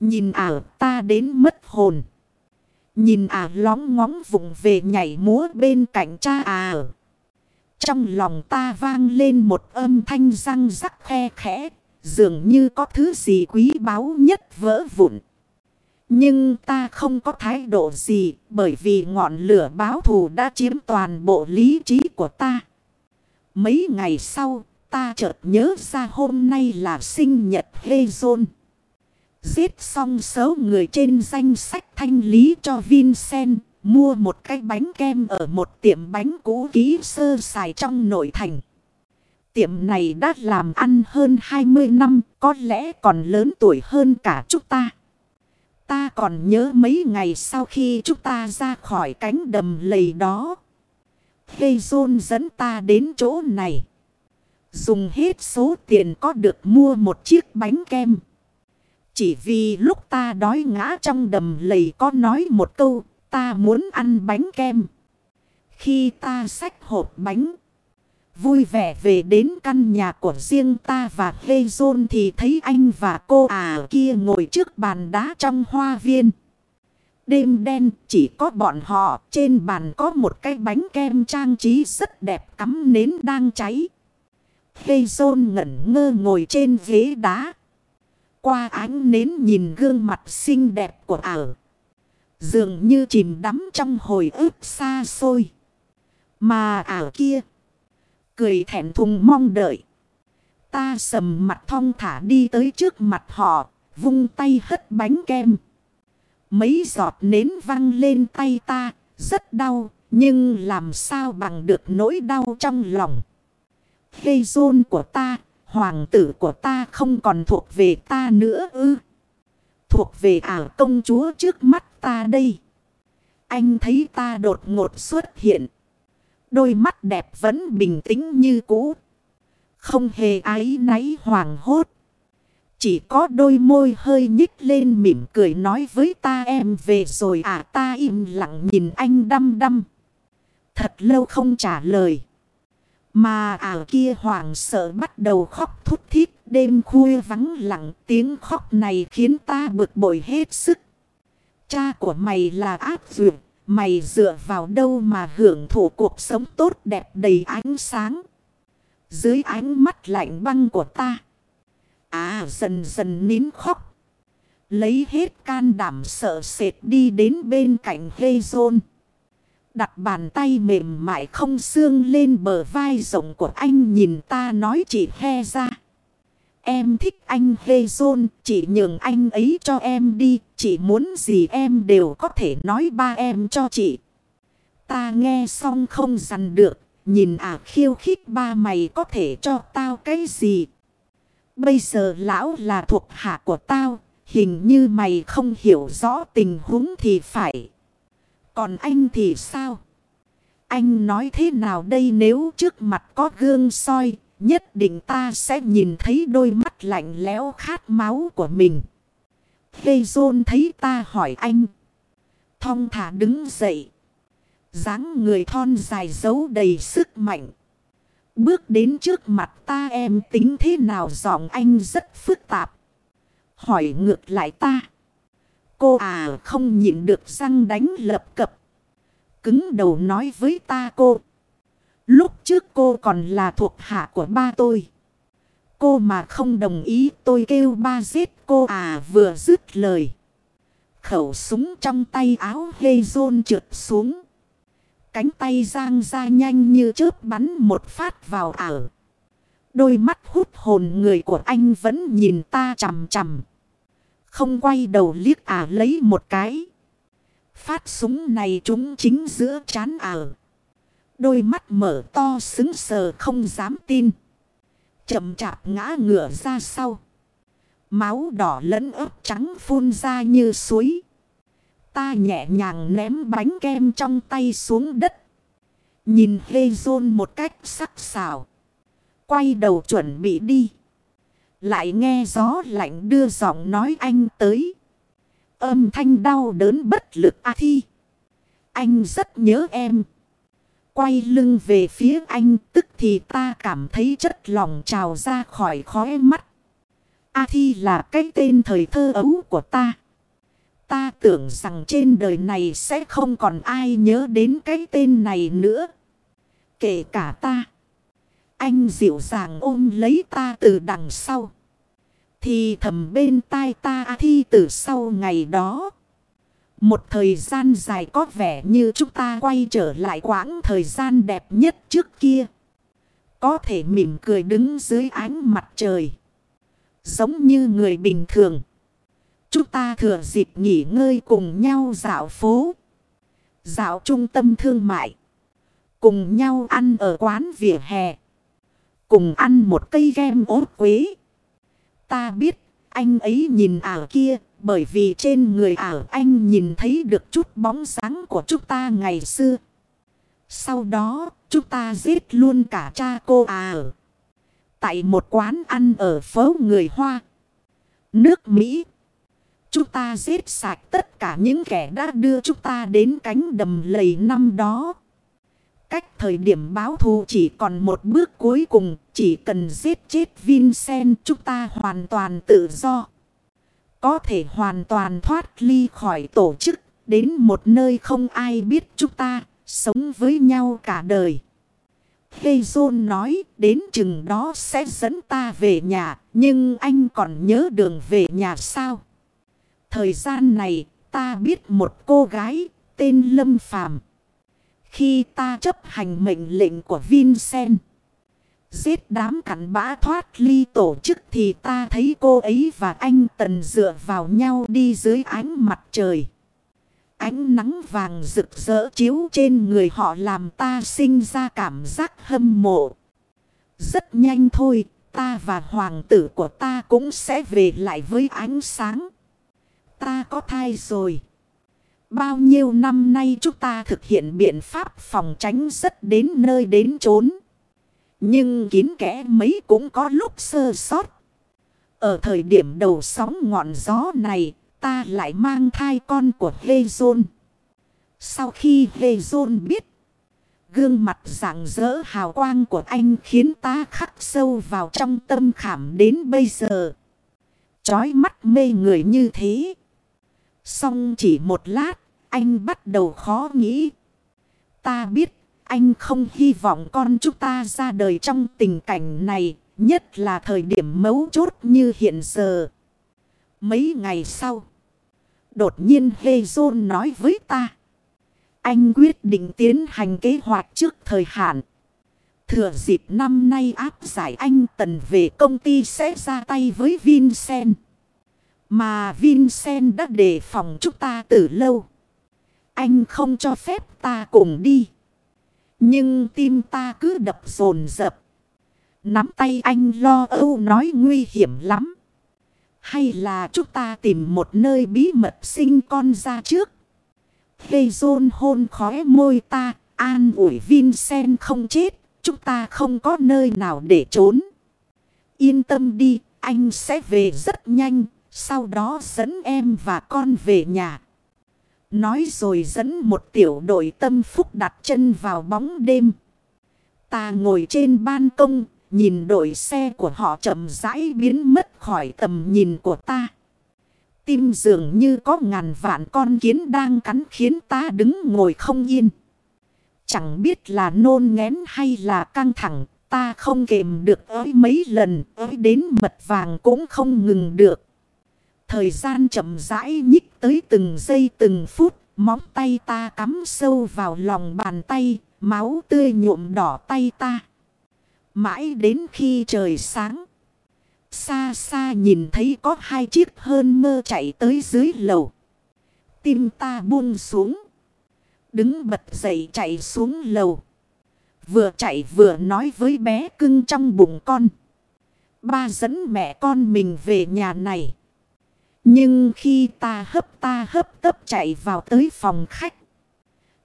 Nhìn ả ta đến mất hồn. Nhìn ả lóng ngóng vùng về nhảy múa bên cạnh cha à. Trong lòng ta vang lên một âm thanh răng rắc khe khẽ. Dường như có thứ gì quý báu nhất vỡ vụn. Nhưng ta không có thái độ gì bởi vì ngọn lửa báo thù đã chiếm toàn bộ lý trí của ta. Mấy ngày sau, ta chợt nhớ ra hôm nay là sinh nhật Hezon. Giết xong số người trên danh sách thanh lý cho Vincent, mua một cái bánh kem ở một tiệm bánh cũ kỹ sơ xài trong nội thành. Tiệm này đã làm ăn hơn 20 năm, có lẽ còn lớn tuổi hơn cả chúng ta. Ta còn nhớ mấy ngày sau khi chúng ta ra khỏi cánh đầm lầy đó. Hezon dẫn ta đến chỗ này. Dùng hết số tiền có được mua một chiếc bánh kem. Chỉ vì lúc ta đói ngã trong đầm lầy có nói một câu, ta muốn ăn bánh kem. Khi ta xách hộp bánh. Vui vẻ về đến căn nhà của riêng ta và Hezon thì thấy anh và cô à kia ngồi trước bàn đá trong hoa viên. Đêm đen, chỉ có bọn họ, trên bàn có một cái bánh kem trang trí rất đẹp cắm nến đang cháy. Hezon ngẩn ngơ ngồi trên ghế đá. Qua ánh nến nhìn gương mặt xinh đẹp của ả. Dường như chìm đắm trong hồi ức xa xôi. Mà ả kia cười thẹn thùng mong đợi. Ta sầm mặt thong thả đi tới trước mặt họ, vung tay hất bánh kem. Mấy giọt nến văng lên tay ta, rất đau, nhưng làm sao bằng được nỗi đau trong lòng. Hê rôn của ta, hoàng tử của ta không còn thuộc về ta nữa ư. Thuộc về ả công chúa trước mắt ta đây. Anh thấy ta đột ngột xuất hiện. Đôi mắt đẹp vẫn bình tĩnh như cũ. Không hề ái náy hoàng hốt. Chỉ có đôi môi hơi nhích lên mỉm cười nói với ta em về rồi à ta im lặng nhìn anh đăm đăm. Thật lâu không trả lời. Mà à kia hoàng sợ bắt đầu khóc thút thít đêm khuya vắng lặng tiếng khóc này khiến ta bực bội hết sức. Cha của mày là ác dược, mày dựa vào đâu mà hưởng thụ cuộc sống tốt đẹp đầy ánh sáng. Dưới ánh mắt lạnh băng của ta. À dần dần nín khóc. Lấy hết can đảm sợ sệt đi đến bên cạnh hê rôn. Đặt bàn tay mềm mại không xương lên bờ vai rộng của anh nhìn ta nói chị he ra. Em thích anh hê rôn, chỉ nhường anh ấy cho em đi, chị muốn gì em đều có thể nói ba em cho chị. Ta nghe xong không dằn được, nhìn à khiêu khích ba mày có thể cho tao cái gì. Bây giờ lão là thuộc hạ của tao, hình như mày không hiểu rõ tình huống thì phải. Còn anh thì sao? Anh nói thế nào đây nếu trước mặt có gương soi, nhất định ta sẽ nhìn thấy đôi mắt lạnh lẽo khát máu của mình. Hê Dôn thấy ta hỏi anh. Thong thả đứng dậy. dáng người thon dài giấu đầy sức mạnh. Bước đến trước mặt ta em tính thế nào giọng anh rất phức tạp. Hỏi ngược lại ta. Cô à không nhịn được răng đánh lập cập. Cứng đầu nói với ta cô. Lúc trước cô còn là thuộc hạ của ba tôi. Cô mà không đồng ý tôi kêu ba giết cô à vừa dứt lời. Khẩu súng trong tay áo hê rôn trượt xuống. Cánh tay giang ra nhanh như chớp bắn một phát vào ảo. Đôi mắt hút hồn người của anh vẫn nhìn ta chằm chằm. Không quay đầu liếc ả lấy một cái. Phát súng này trúng chính giữa chán ả. Đôi mắt mở to xứng sờ không dám tin. Chậm chạp ngã ngửa ra sau. Máu đỏ lẫn ớt trắng phun ra như suối. Ta nhẹ nhàng ném bánh kem trong tay xuống đất. Nhìn Hê Dôn một cách sắc sảo. Quay đầu chuẩn bị đi. Lại nghe gió lạnh đưa giọng nói anh tới. Âm thanh đau đớn bất lực A Thi. Anh rất nhớ em. Quay lưng về phía anh, tức thì ta cảm thấy chất lòng trào ra khỏi khóe mắt. A Thi là cái tên thời thơ ấu của ta. Ta tưởng rằng trên đời này sẽ không còn ai nhớ đến cái tên này nữa. Kể cả ta. Anh dịu dàng ôm lấy ta từ đằng sau. Thì thầm bên tai ta A Thi từ sau ngày đó. Một thời gian dài có vẻ như chúng ta quay trở lại quãng thời gian đẹp nhất trước kia. Có thể mỉm cười đứng dưới ánh mặt trời. Giống như người bình thường. Chúng ta thừa dịp nghỉ ngơi cùng nhau dạo phố. Dạo trung tâm thương mại. Cùng nhau ăn ở quán vỉa hè. Cùng ăn một cây kem ốt quế. Ta biết, anh ấy nhìn ảo kia bởi vì trên người ảo anh nhìn thấy được chút bóng sáng của chúng ta ngày xưa. Sau đó chúng ta giết luôn cả cha cô à Tại một quán ăn ở phố người Hoa. Nước Mỹ. Chúng ta giết sạch tất cả những kẻ đã đưa chúng ta đến cánh đầm lầy năm đó. Cách thời điểm báo thù chỉ còn một bước cuối cùng, chỉ cần giết chết Vincent chúng ta hoàn toàn tự do. Có thể hoàn toàn thoát ly khỏi tổ chức, đến một nơi không ai biết chúng ta, sống với nhau cả đời. Hezon nói đến chừng đó sẽ dẫn ta về nhà, nhưng anh còn nhớ đường về nhà sao? Thời gian này ta biết một cô gái tên Lâm Phàm khi ta chấp hành mệnh lệnh của Vincent. Giết đám cặn bã thoát ly tổ chức thì ta thấy cô ấy và anh Tần dựa vào nhau đi dưới ánh mặt trời. Ánh nắng vàng rực rỡ chiếu trên người họ làm ta sinh ra cảm giác hâm mộ. Rất nhanh thôi, ta và hoàng tử của ta cũng sẽ về lại với ánh sáng. Ta có thai rồi. Bao nhiêu năm nay chúng ta thực hiện biện pháp phòng tránh rất đến nơi đến chốn. Nhưng kín kẽ mấy cũng có lúc sơ sót. Ở thời điểm đầu sóng ngọn gió này, ta lại mang thai con của Hê Dôn. Sau khi Hê Dôn biết, Gương mặt rạng rỡ hào quang của anh khiến ta khắc sâu vào trong tâm khảm đến bây giờ. Chói mắt mê người như thế. Xong chỉ một lát, anh bắt đầu khó nghĩ. Ta biết anh không hy vọng con chúng ta ra đời trong tình cảnh này, nhất là thời điểm mấu chốt như hiện giờ. Mấy ngày sau, đột nhiên Hezon nói với ta. Anh quyết định tiến hành kế hoạch trước thời hạn. Thừa dịp năm nay áp giải anh Tần về công ty sẽ ra tay với Vincent. Mà Vincent đã đề phòng chúng ta từ lâu. Anh không cho phép ta cùng đi. Nhưng tim ta cứ đập dồn dập. Nắm tay anh lo âu nói nguy hiểm lắm. Hay là chúng ta tìm một nơi bí mật sinh con ra trước. Hê dôn hôn khóe môi ta. An ủi Vincent không chết. Chúng ta không có nơi nào để trốn. Yên tâm đi. Anh sẽ về rất nhanh. Sau đó dẫn em và con về nhà. Nói rồi dẫn một tiểu đội tâm phúc đặt chân vào bóng đêm. Ta ngồi trên ban công, nhìn đội xe của họ chậm rãi biến mất khỏi tầm nhìn của ta. Tim dường như có ngàn vạn con kiến đang cắn khiến ta đứng ngồi không yên. Chẳng biết là nôn ngén hay là căng thẳng, ta không kềm được ới mấy lần, ới đến mật vàng cũng không ngừng được. Thời gian chậm rãi nhích tới từng giây từng phút, móng tay ta cắm sâu vào lòng bàn tay, máu tươi nhuộm đỏ tay ta. Mãi đến khi trời sáng, xa xa nhìn thấy có hai chiếc hơn mơ chạy tới dưới lầu. Tim ta buông xuống, đứng bật dậy chạy xuống lầu. Vừa chạy vừa nói với bé cưng trong bụng con. Ba dẫn mẹ con mình về nhà này. Nhưng khi ta hấp ta hấp tấp chạy vào tới phòng khách.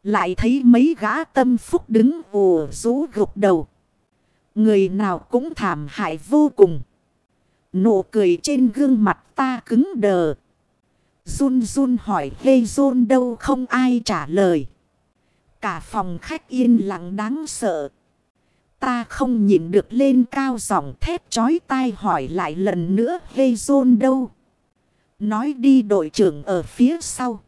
Lại thấy mấy gã tâm phúc đứng ồ rú gục đầu. Người nào cũng thảm hại vô cùng. Nụ cười trên gương mặt ta cứng đờ. Run run hỏi hê run đâu không ai trả lời. Cả phòng khách yên lặng đáng sợ. Ta không nhìn được lên cao giọng thét chói tai hỏi lại lần nữa hê run đâu. Nói đi đội trưởng ở phía sau.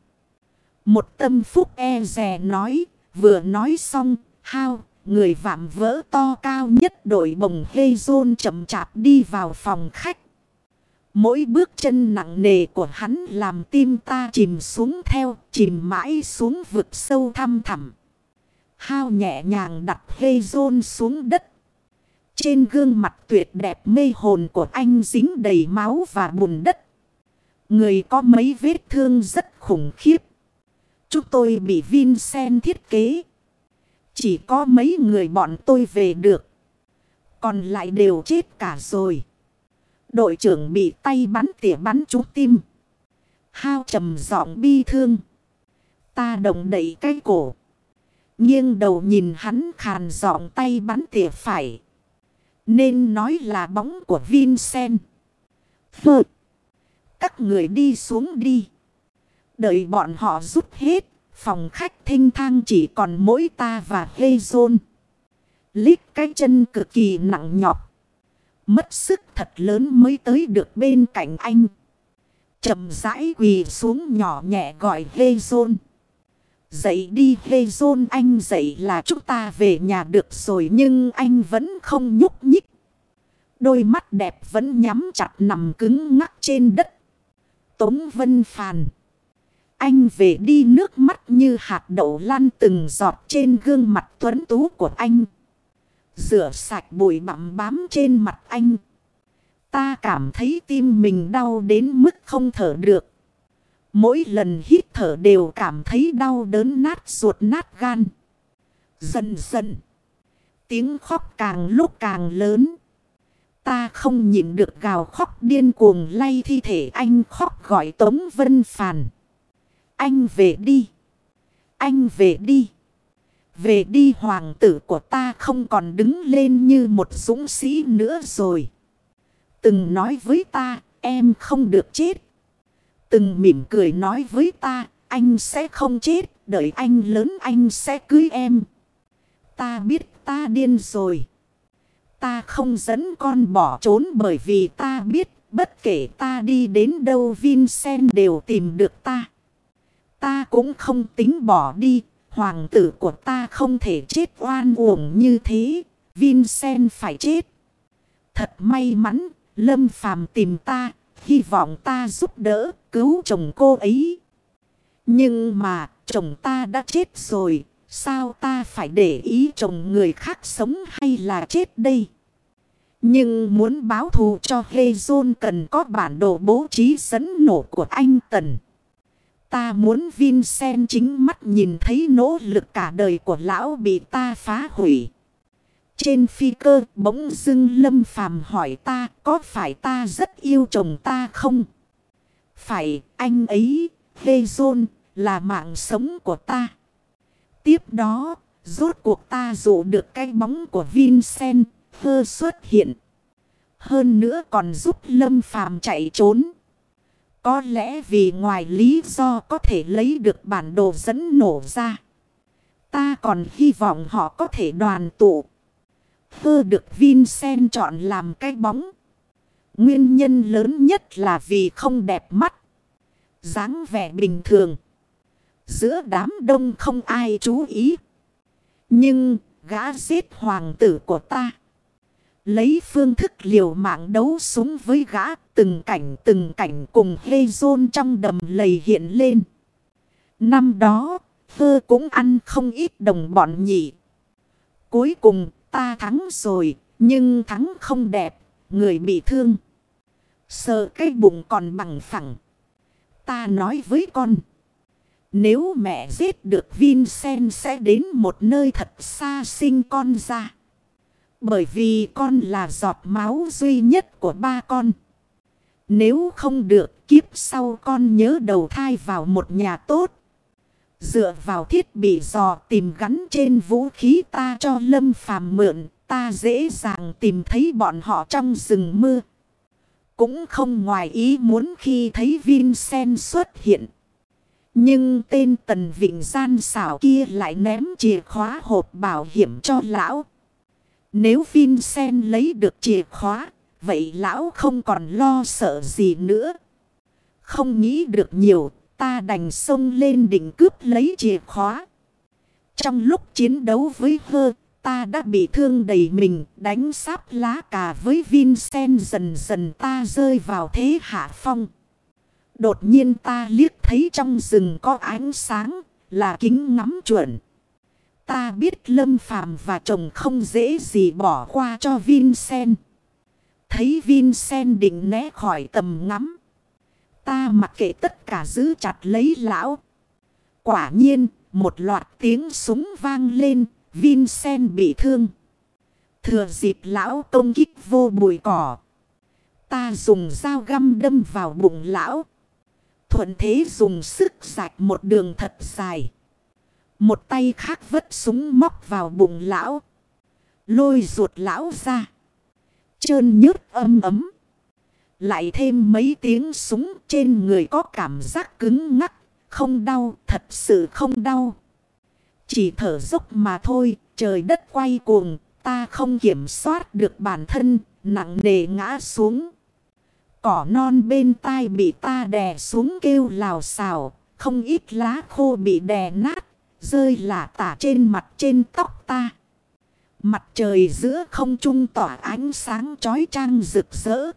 Một tâm phúc e rè nói. Vừa nói xong. Hao. Người vạm vỡ to cao nhất đội bồng hê rôn chậm chạp đi vào phòng khách. Mỗi bước chân nặng nề của hắn làm tim ta chìm xuống theo, chìm mãi xuống vực sâu thăm thẳm. Hao nhẹ nhàng đặt hê rôn xuống đất. Trên gương mặt tuyệt đẹp mê hồn của anh dính đầy máu và bùn đất. Người có mấy vết thương rất khủng khiếp. Chúng tôi bị Vincent thiết kế. Chỉ có mấy người bọn tôi về được. Còn lại đều chết cả rồi. Đội trưởng bị tay bắn tỉa bắn trúng tim. Hao trầm giọng bi thương. Ta động đẩy cái cổ. Nghiêng đầu nhìn hắn khàn giọng tay bắn tỉa phải. Nên nói là bóng của Vincent. Phật. Các người đi xuống đi. Đợi bọn họ giúp hết. Phòng khách thinh thang chỉ còn mỗi ta và hê rôn. Lít cái chân cực kỳ nặng nhọc. Mất sức thật lớn mới tới được bên cạnh anh. chậm rãi quỳ xuống nhỏ nhẹ gọi hê rôn. Dậy đi hê rôn anh dậy là chúng ta về nhà được rồi nhưng anh vẫn không nhúc nhích. Đôi mắt đẹp vẫn nhắm chặt nằm cứng ngắc trên đất. Tống Vân Phàn. Anh về đi nước mắt như hạt đậu lan từng giọt trên gương mặt tuấn tú của anh. Rửa sạch bụi bặm bám trên mặt anh. Ta cảm thấy tim mình đau đến mức không thở được. Mỗi lần hít thở đều cảm thấy đau đớn nát ruột nát gan. Dần dần. Tiếng khóc càng lúc càng lớn. Ta không nhịn được gào khóc điên cuồng lay thi thể anh khóc gọi Tống Vân Phàn. Anh về đi. Anh về đi. Về đi hoàng tử của ta không còn đứng lên như một dũng sĩ nữa rồi. Từng nói với ta, em không được chết. Từng mỉm cười nói với ta, anh sẽ không chết, đợi anh lớn anh sẽ cưới em. Ta biết ta điên rồi. Ta không dẫn con bỏ trốn bởi vì ta biết bất kể ta đi đến đâu Vincent đều tìm được ta. Ta cũng không tính bỏ đi. Hoàng tử của ta không thể chết oan uổng như thế. Vincent phải chết. Thật may mắn, Lâm Phàm tìm ta, hy vọng ta giúp đỡ, cứu chồng cô ấy. Nhưng mà, chồng ta đã chết rồi, sao ta phải để ý chồng người khác sống hay là chết đây? Nhưng muốn báo thù cho Hezon cần có bản đồ bố trí sấn nổ của anh Tần. Ta muốn Vincent chính mắt nhìn thấy nỗ lực cả đời của lão bị ta phá hủy. Trên phi cơ bỗng dưng lâm phàm hỏi ta có phải ta rất yêu chồng ta không? Phải anh ấy, Hezon, là mạng sống của ta. Tiếp đó, rốt cuộc ta dụ được cái bóng của Vincent, hơ xuất hiện. Hơn nữa còn giúp Lâm Phàm chạy trốn. Có lẽ vì ngoài lý do có thể lấy được bản đồ dẫn nổ ra. Ta còn hy vọng họ có thể đoàn tụ. Hơ được Vincent chọn làm cái bóng. Nguyên nhân lớn nhất là vì không đẹp mắt. dáng vẻ bình thường. Giữa đám đông không ai chú ý. Nhưng gã giết hoàng tử của ta. Lấy phương thức liều mạng đấu súng với gã từng cảnh từng cảnh cùng hê rôn trong đầm lầy hiện lên. Năm đó, thơ cũng ăn không ít đồng bọn nhỉ. Cuối cùng ta thắng rồi, nhưng thắng không đẹp, người bị thương. Sợ cái bụng còn bằng phẳng. Ta nói với con. Nếu mẹ giết được Vincent sẽ đến một nơi thật xa sinh con ra. Bởi vì con là giọt máu duy nhất của ba con. Nếu không được, kiếp sau con nhớ đầu thai vào một nhà tốt. Dựa vào thiết bị dò tìm gắn trên vũ khí ta cho lâm phàm mượn. Ta dễ dàng tìm thấy bọn họ trong rừng mưa. Cũng không ngoài ý muốn khi thấy Vincent xuất hiện. Nhưng tên tần vịnh gian xảo kia lại ném chìa khóa hộp bảo hiểm cho lão. Nếu Vincent lấy được chìa khóa, vậy lão không còn lo sợ gì nữa. Không nghĩ được nhiều, ta đành xông lên đỉnh cướp lấy chìa khóa. Trong lúc chiến đấu với hơ, ta đã bị thương đầy mình, đánh sáp lá cà với Vincent dần dần ta rơi vào thế hạ phong. Đột nhiên ta liếc thấy trong rừng có ánh sáng, là kính ngắm chuẩn. Ta biết Lâm Phàm và chồng không dễ gì bỏ qua cho Vincent. Thấy Vincent định né khỏi tầm ngắm. Ta mặc kệ tất cả giữ chặt lấy lão. Quả nhiên, một loạt tiếng súng vang lên, Vincent bị thương. Thừa dịp lão công kích vô bụi cỏ. Ta dùng dao găm đâm vào bụng lão. Thuận thế dùng sức sạch một đường thật dài. Một tay khác vất súng móc vào bụng lão. Lôi ruột lão ra. Trơn nhớt âm ấm. Lại thêm mấy tiếng súng trên người có cảm giác cứng ngắc. Không đau, thật sự không đau. Chỉ thở dốc mà thôi, trời đất quay cuồng, ta không kiểm soát được bản thân, nặng nề ngã xuống. Cỏ non bên tai bị ta đè xuống kêu lào xào, không ít lá khô bị đè nát, rơi lả tả trên mặt trên tóc ta. Mặt trời giữa không trung tỏa ánh sáng chói chang rực rỡ.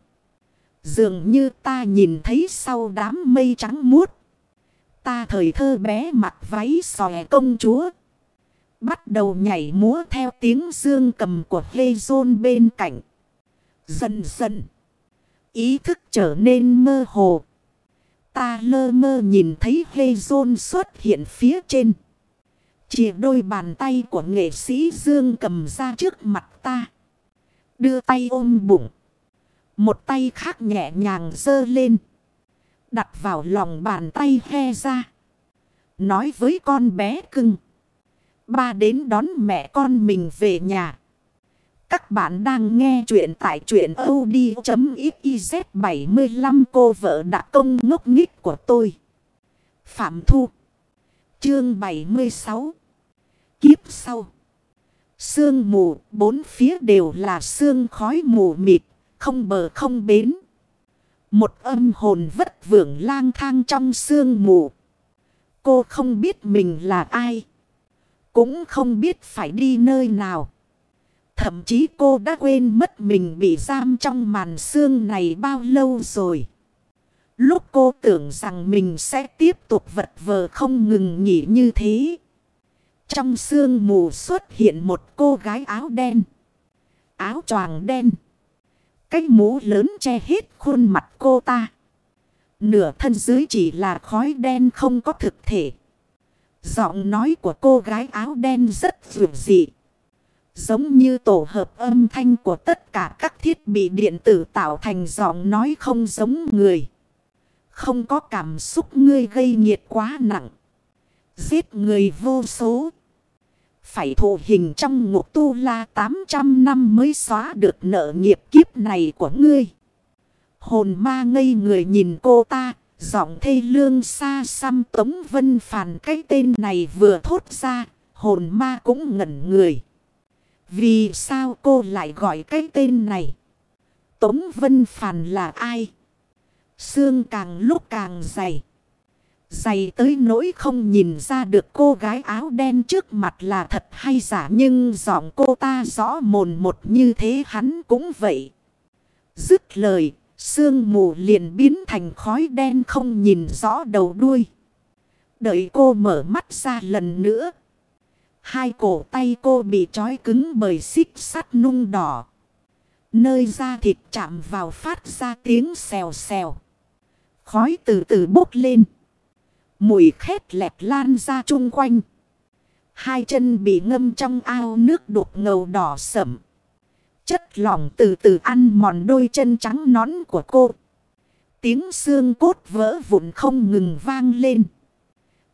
Dường như ta nhìn thấy sau đám mây trắng muốt. Ta thời thơ bé mặc váy xòe công chúa. Bắt đầu nhảy múa theo tiếng dương cầm của Lê Dôn bên cạnh. Dần dần. Ý thức trở nên mơ hồ. Ta lơ mơ nhìn thấy hê rôn xuất hiện phía trên. Chỉ đôi bàn tay của nghệ sĩ Dương cầm ra trước mặt ta. Đưa tay ôm bụng. Một tay khác nhẹ nhàng dơ lên. Đặt vào lòng bàn tay he ra. Nói với con bé cưng. Ba đến đón mẹ con mình về nhà. Các bạn đang nghe chuyện tại chuyện od.xyz 75 cô vợ đã công ngốc nghích của tôi. Phạm Thu Chương 76 Kiếp sau Sương mù, bốn phía đều là sương khói mù mịt, không bờ không bến. Một âm hồn vất vưởng lang thang trong sương mù. Cô không biết mình là ai. Cũng không biết phải đi nơi nào. Thậm chí cô đã quên mất mình bị giam trong màn xương này bao lâu rồi. Lúc cô tưởng rằng mình sẽ tiếp tục vật vờ không ngừng nghỉ như thế. Trong sương mù xuất hiện một cô gái áo đen. Áo choàng đen. Cái mũ lớn che hết khuôn mặt cô ta. Nửa thân dưới chỉ là khói đen không có thực thể. Giọng nói của cô gái áo đen rất dịu dị. Giống như tổ hợp âm thanh của tất cả các thiết bị điện tử tạo thành giọng nói không giống người. Không có cảm xúc ngươi gây nhiệt quá nặng. Giết người vô số. Phải thụ hình trong ngục tu la 800 năm mới xóa được nợ nghiệp kiếp này của ngươi. Hồn ma ngây người nhìn cô ta. Giọng thê lương xa xăm Tống Vân Phàn, cái tên này vừa thốt ra. Hồn ma cũng ngẩn người. Vì sao cô lại gọi cái tên này? Tống Vân Phàn là ai? Xương càng lúc càng dày. Dày tới nỗi không nhìn ra được cô gái áo đen trước mặt là thật hay giả. Nhưng giọng cô ta rõ mồn một như thế hắn cũng vậy. Dứt lời, sương mù liền biến thành khói đen không nhìn rõ đầu đuôi. Đợi cô mở mắt ra lần nữa. Hai cổ tay cô bị trói cứng bởi xích sắt nung đỏ. Nơi da thịt chạm vào phát ra tiếng xèo xèo. Khói từ từ bốc lên. Mùi khét lẹt lan ra chung quanh. Hai chân bị ngâm trong ao nước đục ngầu đỏ sẩm. Chất lỏng từ từ ăn mòn đôi chân trắng nón của cô. Tiếng xương cốt vỡ vụn không ngừng vang lên.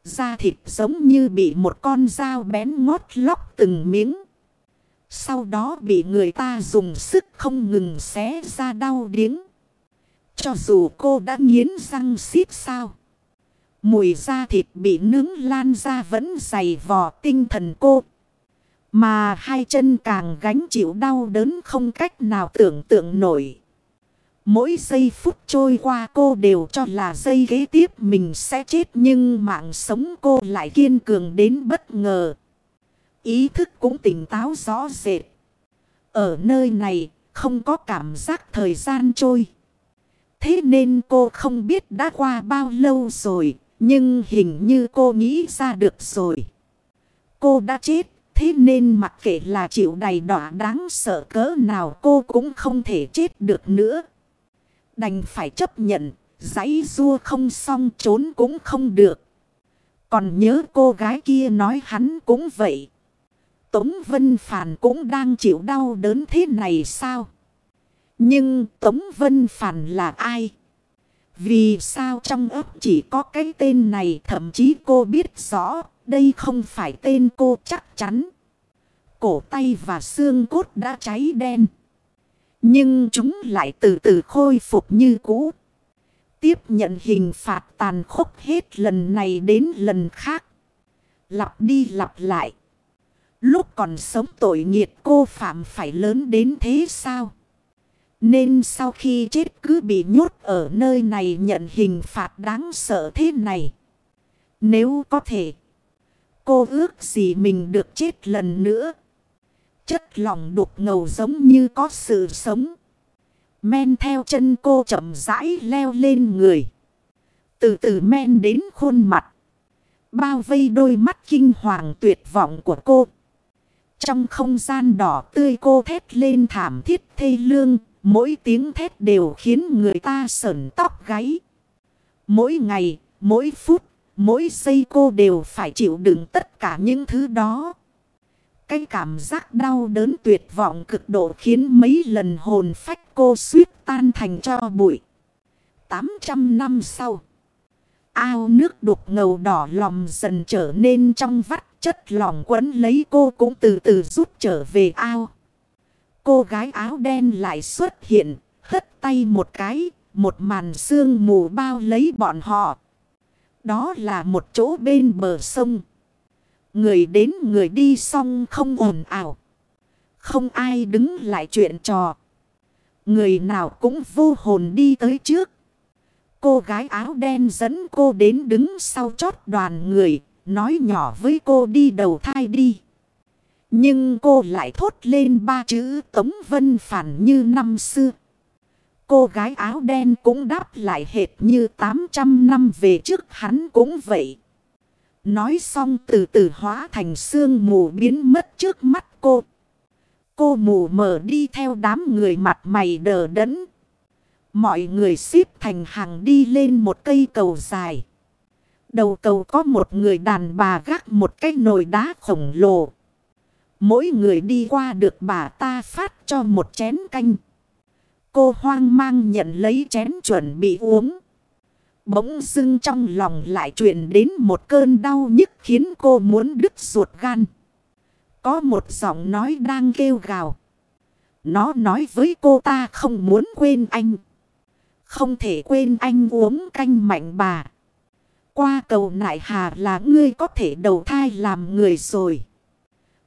Da thịt giống như bị một con dao bén ngót lóc từng miếng. Sau đó bị người ta dùng sức không ngừng xé ra đau điếng. Cho dù cô đã nghiến răng xít sao. Mùi da thịt bị nướng lan ra vẫn dày vò tinh thần cô. Mà hai chân càng gánh chịu đau đớn không cách nào tưởng tượng nổi. Mỗi giây phút trôi qua cô đều cho là giây kế tiếp mình sẽ chết nhưng mạng sống cô lại kiên cường đến bất ngờ. Ý thức cũng tỉnh táo rõ rệt. Ở nơi này không có cảm giác thời gian trôi. Thế nên cô không biết đã qua bao lâu rồi, nhưng hình như cô nghĩ ra được rồi. Cô đã chết, thế nên mặc kệ là chịu đầy đỏ đáng sợ cỡ nào cô cũng không thể chết được nữa. Đành phải chấp nhận, giấy rua không xong trốn cũng không được. Còn nhớ cô gái kia nói hắn cũng vậy. Tống Vân Phàn cũng đang chịu đau đớn thế này sao? Nhưng Tống Vân Phàn là ai? Vì sao trong ấp chỉ có cái tên này thậm chí cô biết rõ đây không phải tên cô chắc chắn. Cổ tay và xương cốt đã cháy đen. Nhưng chúng lại từ từ khôi phục như cũ. Tiếp nhận hình phạt tàn khốc hết lần này đến lần khác. Lặp đi lặp lại. Lúc còn sống tội nghiệt cô phạm phải lớn đến thế sao? Nên sau khi chết cứ bị nhốt ở nơi này nhận hình phạt đáng sợ thế này. Nếu có thể, cô ước gì mình được chết lần nữa. Chất lòng đục ngầu giống như có sự sống. Men theo chân cô chậm rãi leo lên người. Từ từ men đến khuôn mặt. Bao vây đôi mắt kinh hoàng tuyệt vọng của cô. Trong không gian đỏ tươi cô thét lên thảm thiết thê lương. Mỗi tiếng thét đều khiến người ta sởn tóc gáy. Mỗi ngày, mỗi phút, mỗi giây cô đều phải chịu đựng tất cả những thứ đó. Cái cảm giác đau đớn tuyệt vọng cực độ khiến mấy lần hồn phách cô suýt tan thành cho bụi. 800 năm sau. Ao nước đục ngầu đỏ lòm dần trở nên trong vắt chất lỏng quấn lấy cô cũng từ từ rút trở về ao. Cô gái áo đen lại xuất hiện, hất tay một cái, một màn sương mù bao lấy bọn họ. Đó là một chỗ bên bờ sông. Người đến người đi xong không ồn ào. Không ai đứng lại chuyện trò. Người nào cũng vô hồn đi tới trước. Cô gái áo đen dẫn cô đến đứng sau chót đoàn người. Nói nhỏ với cô đi đầu thai đi. Nhưng cô lại thốt lên ba chữ Tống Vân Phản như năm xưa. Cô gái áo đen cũng đáp lại hệt như 800 năm về trước hắn cũng vậy. Nói xong từ từ hóa thành xương mù biến mất trước mắt cô. Cô mù mờ đi theo đám người mặt mày đờ đẫn. Mọi người xếp thành hàng đi lên một cây cầu dài. Đầu cầu có một người đàn bà gác một cái nồi đá khổng lồ. Mỗi người đi qua được bà ta phát cho một chén canh. Cô hoang mang nhận lấy chén chuẩn bị uống. Bỗng dưng trong lòng lại truyền đến một cơn đau nhức khiến cô muốn đứt ruột gan. Có một giọng nói đang kêu gào. Nó nói với cô ta không muốn quên anh. Không thể quên anh uống canh mạnh bà. Qua cầu nại hà là ngươi có thể đầu thai làm người rồi.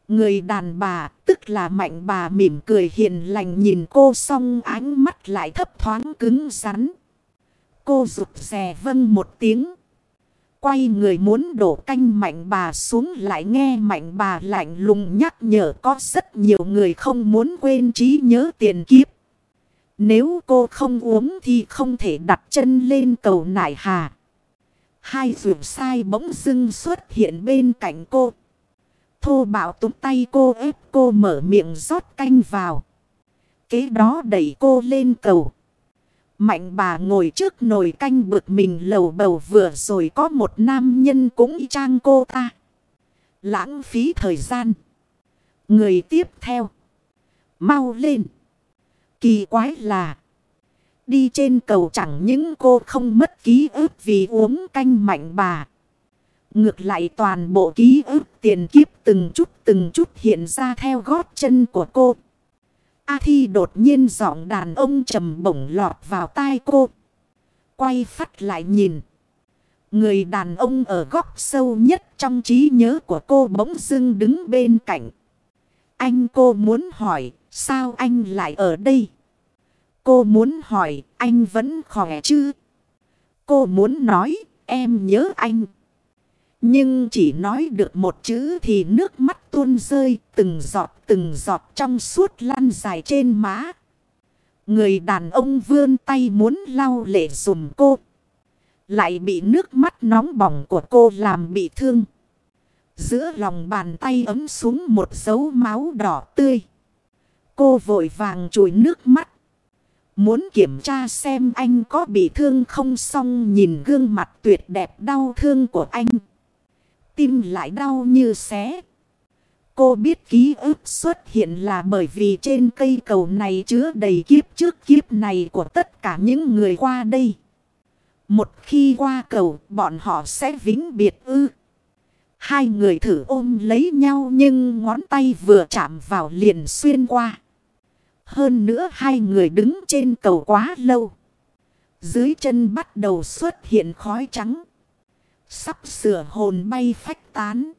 Người đàn bà, tức là mạnh bà mỉm cười hiền lành nhìn cô xong ánh mắt lại thấp thoáng cứng rắn. Cô rụt rè vâng một tiếng. Quay người muốn đổ canh mạnh bà xuống lại nghe mạnh bà lạnh lùng nhắc nhở có rất nhiều người không muốn quên trí nhớ tiền kiếp. Nếu cô không uống thì không thể đặt chân lên cầu nải hà. Hai rượu sai bỗng dưng xuất hiện bên cạnh cô. Thô bạo túm tay cô ép cô mở miệng rót canh vào. Kế đó đẩy cô lên cầu. Mạnh bà ngồi trước nồi canh bực mình lầu bầu vừa rồi có một nam nhân cũng y chang cô ta. Lãng phí thời gian. Người tiếp theo. Mau lên. Kỳ quái là. Đi trên cầu chẳng những cô không mất ký ức vì uống canh mạnh bà. Ngược lại toàn bộ ký ức tiền kiếp từng chút từng chút hiện ra theo gót chân của cô. A Thi đột nhiên giọng đàn ông trầm bổng lọt vào tai cô. Quay phát lại nhìn. Người đàn ông ở góc sâu nhất trong trí nhớ của cô bỗng dưng đứng bên cạnh. Anh cô muốn hỏi, sao anh lại ở đây? Cô muốn hỏi, anh vẫn khỏe chứ? Cô muốn nói, em nhớ anh. Nhưng chỉ nói được một chữ thì nước mắt tuôn rơi, từng giọt từng giọt trong suốt lăn dài trên má. Người đàn ông vươn tay muốn lau lệ dùm cô. Lại bị nước mắt nóng bỏng của cô làm bị thương. Giữa lòng bàn tay ấm xuống một dấu máu đỏ tươi. Cô vội vàng chùi nước mắt. Muốn kiểm tra xem anh có bị thương không xong nhìn gương mặt tuyệt đẹp đau thương của anh. Tim lại đau như xé. Cô biết ký ức xuất hiện là bởi vì trên cây cầu này chứa đầy kiếp trước kiếp này của tất cả những người qua đây. Một khi qua cầu, bọn họ sẽ vĩnh biệt ư. Hai người thử ôm lấy nhau nhưng ngón tay vừa chạm vào liền xuyên qua. Hơn nữa hai người đứng trên cầu quá lâu. Dưới chân bắt đầu xuất hiện khói trắng. Sắp sửa hồn bay phách tán.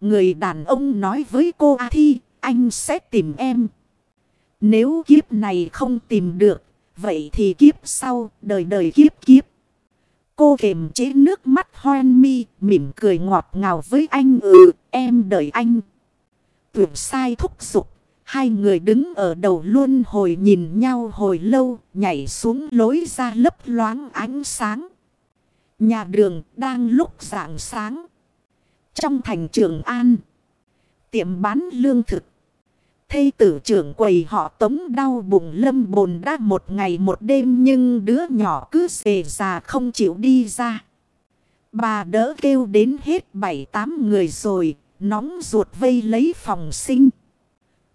Người đàn ông nói với cô A Thi, anh sẽ tìm em. Nếu kiếp này không tìm được, vậy thì kiếp sau, đời đời kiếp kiếp. Cô kềm chế nước mắt hoen mi, mỉm cười ngọt ngào với anh ừ, em đợi anh. Tuyệt sai thúc giục, hai người đứng ở đầu luôn hồi nhìn nhau hồi lâu, nhảy xuống lối ra lấp loáng ánh sáng. Nhà đường đang lúc rạng sáng. Trong thành trường An. Tiệm bán lương thực. Thây tử trưởng quầy họ tống đau bụng lâm bồn đã một ngày một đêm nhưng đứa nhỏ cứ xề già không chịu đi ra. Bà đỡ kêu đến hết bảy tám người rồi, nóng ruột vây lấy phòng sinh.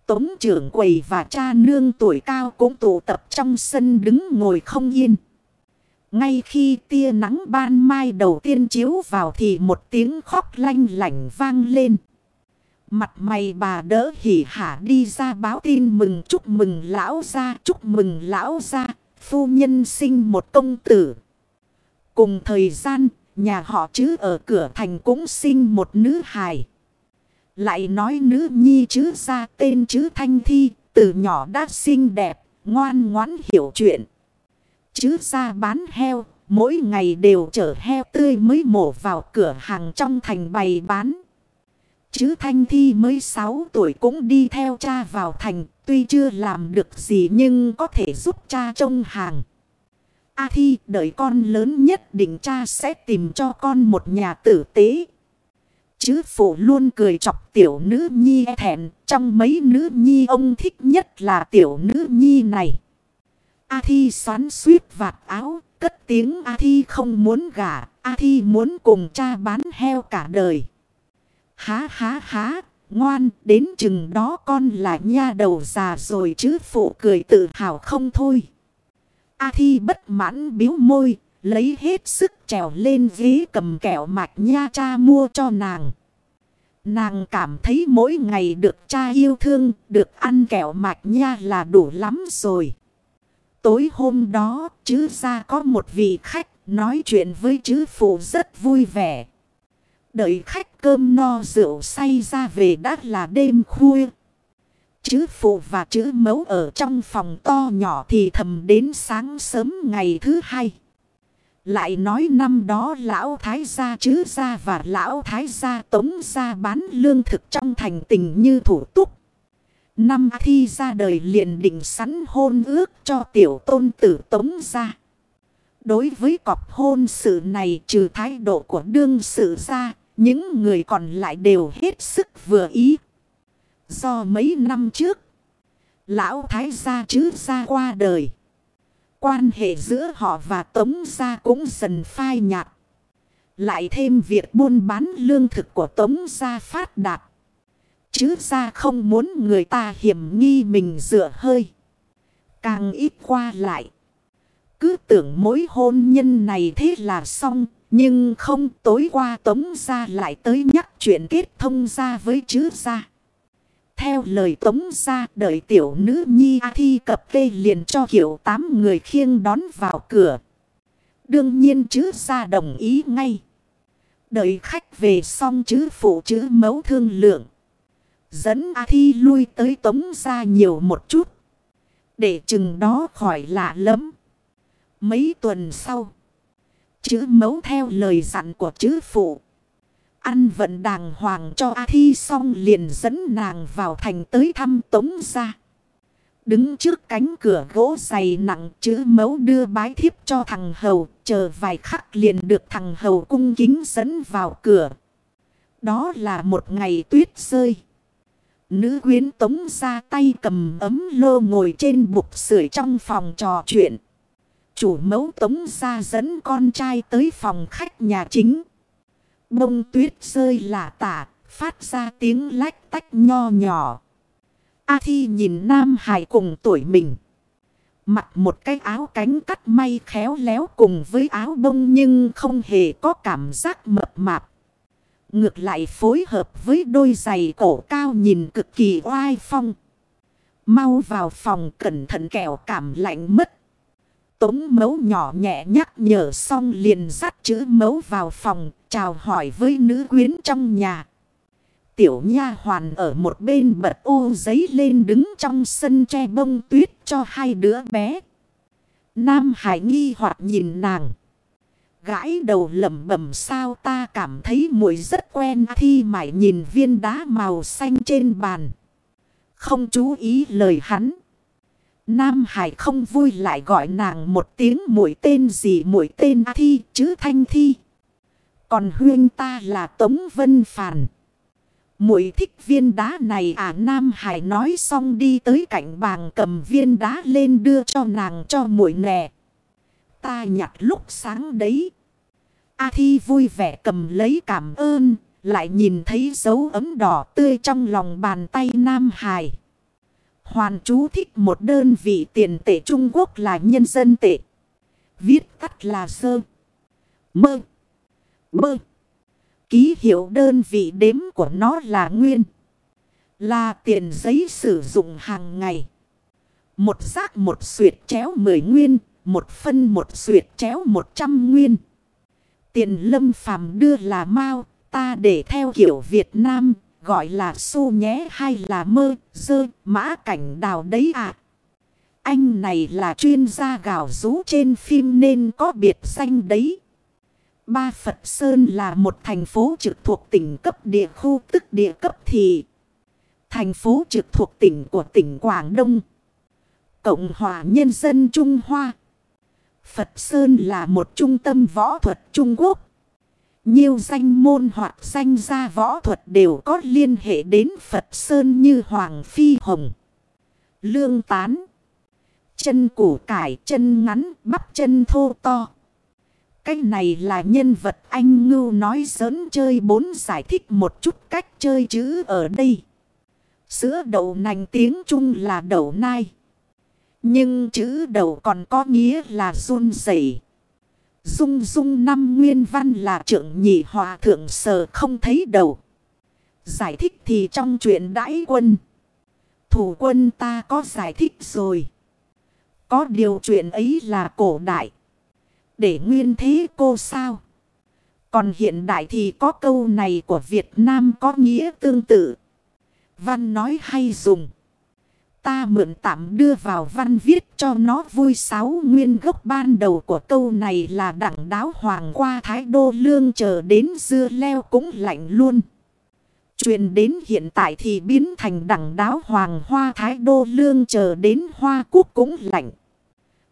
Tống trưởng quầy và cha nương tuổi cao cũng tụ tập trong sân đứng ngồi không yên. Ngay khi tia nắng ban mai đầu tiên chiếu vào thì một tiếng khóc lanh lảnh vang lên. Mặt mày bà đỡ hỉ hả đi ra báo tin mừng chúc mừng lão ra chúc mừng lão ra. Phu nhân sinh một công tử. Cùng thời gian nhà họ chứ ở cửa thành cũng sinh một nữ hài. Lại nói nữ nhi chứ ra tên chứ Thanh Thi, từ nhỏ đã xinh đẹp, ngoan ngoãn hiểu chuyện. Chứ ra bán heo, mỗi ngày đều chở heo tươi mới mổ vào cửa hàng trong thành bày bán. Chứ Thanh Thi mới 6 tuổi cũng đi theo cha vào thành, tuy chưa làm được gì nhưng có thể giúp cha trông hàng. A Thi đợi con lớn nhất định cha sẽ tìm cho con một nhà tử tế. Chứ phụ luôn cười chọc tiểu nữ nhi thẹn. Trong mấy nữ nhi ông thích nhất là tiểu nữ nhi này. A Thi xoắn suýt vạt áo. Cất tiếng A Thi không muốn gả. A Thi muốn cùng cha bán heo cả đời. Há há há. Ngoan đến chừng đó con là nha đầu già rồi chứ phụ cười tự hào không thôi. A Thi bất mãn biếu môi, lấy hết sức trèo lên ghế cầm kẹo mạch nha cha mua cho nàng. Nàng cảm thấy mỗi ngày được cha yêu thương, được ăn kẹo mạch nha là đủ lắm rồi. Tối hôm đó, chứ ra có một vị khách nói chuyện với chứ phụ rất vui vẻ. Đợi khách cơm no rượu say ra về đã là đêm khuya. Chứ phụ và chữ mấu ở trong phòng to nhỏ thì thầm đến sáng sớm ngày thứ hai. Lại nói năm đó lão thái gia chứ gia và lão thái gia tống gia bán lương thực trong thành tình như thủ túc. Năm thi ra đời liền định sẵn hôn ước cho tiểu tôn tử tống gia. Đối với cọc hôn sự này trừ thái độ của đương sự gia, những người còn lại đều hết sức vừa ý. Do mấy năm trước, lão thái gia chứ gia qua đời. Quan hệ giữa họ và tống gia cũng dần phai nhạt. Lại thêm việc buôn bán lương thực của tống gia phát đạt. Chứ ra không muốn người ta hiểm nghi mình dựa hơi. Càng ít qua lại. Cứ tưởng mối hôn nhân này thế là xong. Nhưng không tối qua tống gia lại tới nhắc chuyện kết thông gia với chứ gia. Theo lời tống ra đợi tiểu nữ nhi A Thi cập kê liền cho kiểu tám người khiêng đón vào cửa. Đương nhiên chứ ra đồng ý ngay. Đợi khách về xong chứ phụ chứ mấu thương lượng. Dẫn A Thi lui tới tống ra nhiều một chút. Để chừng đó khỏi lạ lắm. Mấy tuần sau. Chữ mấu theo lời dặn của chữ phụ. Ăn vận đàng hoàng cho A Thi xong liền dẫn nàng vào thành tới thăm Tống ra. Đứng trước cánh cửa gỗ dày nặng, chữ mấu đưa bái thiếp cho thằng Hầu. Chờ vài khắc liền được thằng Hầu cung kính dẫn vào cửa. Đó là một ngày tuyết rơi. Nữ quyến tống ra tay cầm ấm lô ngồi trên bục sưởi trong phòng trò chuyện. Chủ mẫu tống ra dẫn con trai tới phòng khách nhà chính. Bông tuyết rơi lả tả, phát ra tiếng lách tách nho nhỏ. A Thi nhìn Nam Hải cùng tuổi mình. Mặc một cái áo cánh cắt may khéo léo cùng với áo bông nhưng không hề có cảm giác mập mạp. Ngược lại phối hợp với đôi giày cổ cao nhìn cực kỳ oai phong. Mau vào phòng cẩn thận kẹo cảm lạnh mất. Tống mấu nhỏ nhẹ nhắc nhở xong liền dắt chữ mấu vào phòng, chào hỏi với nữ quyến trong nhà. Tiểu nha hoàn ở một bên bật ô giấy lên đứng trong sân tre bông tuyết cho hai đứa bé. Nam Hải nghi hoặc nhìn nàng. Gãi đầu lẩm bẩm, sao ta cảm thấy mùi rất quen thi mải nhìn viên đá màu xanh trên bàn. Không chú ý lời hắn. Nam Hải không vui lại gọi nàng một tiếng mũi tên gì mũi tên Thi, chứ Thanh Thi. Còn huyên ta là Tống Vân Phàn. Mũi thích viên đá này à Nam Hải nói xong đi tới cạnh bàn cầm viên đá lên đưa cho nàng cho mũi nè. Ta nhặt lúc sáng đấy. A Thi vui vẻ cầm lấy cảm ơn, lại nhìn thấy dấu ấm đỏ tươi trong lòng bàn tay Nam Hải. Hoàn chú thích một đơn vị tiền tệ Trung Quốc là nhân dân tệ. Viết tắt là sơ. Mơ. Mơ. Ký hiệu đơn vị đếm của nó là nguyên. Là tiền giấy sử dụng hàng ngày. Một giác một suyệt chéo mười nguyên. Một phân một suyệt chéo một trăm nguyên. Tiền lâm phàm đưa là mau. Ta để theo kiểu Việt Nam gọi là su nhé hay là mơ, dơ, mã cảnh đào đấy à. Anh này là chuyên gia gạo rú trên phim nên có biệt danh đấy. Ba Phật Sơn là một thành phố trực thuộc tỉnh cấp địa khu tức địa cấp thị. Thành phố trực thuộc tỉnh của tỉnh Quảng Đông. Cộng hòa Nhân dân Trung Hoa. Phật Sơn là một trung tâm võ thuật Trung Quốc. Nhiều danh môn hoặc danh gia võ thuật đều có liên hệ đến Phật Sơn như Hoàng Phi Hồng. Lương Tán. Chân củ cải, chân ngắn, bắp chân thô to. Cái này là nhân vật anh ngưu nói giỡn chơi bốn giải thích một chút cách chơi chữ ở đây. Sữa đậu nành tiếng Trung là đậu nai. Nhưng chữ đầu còn có nghĩa là run rẩy. Dung dung năm nguyên văn là trưởng nhị hòa thượng sở không thấy đầu. Giải thích thì trong chuyện đãi quân. Thủ quân ta có giải thích rồi. Có điều chuyện ấy là cổ đại. Để nguyên thế cô sao? Còn hiện đại thì có câu này của Việt Nam có nghĩa tương tự. Văn nói hay dùng. Ta mượn tạm đưa vào văn viết cho nó vui sáu nguyên gốc ban đầu của câu này là đẳng đáo hoàng qua thái đô lương chờ đến dưa leo cũng lạnh luôn. Truyền đến hiện tại thì biến thành đẳng đáo hoàng hoa thái đô lương chờ đến hoa quốc cũng lạnh.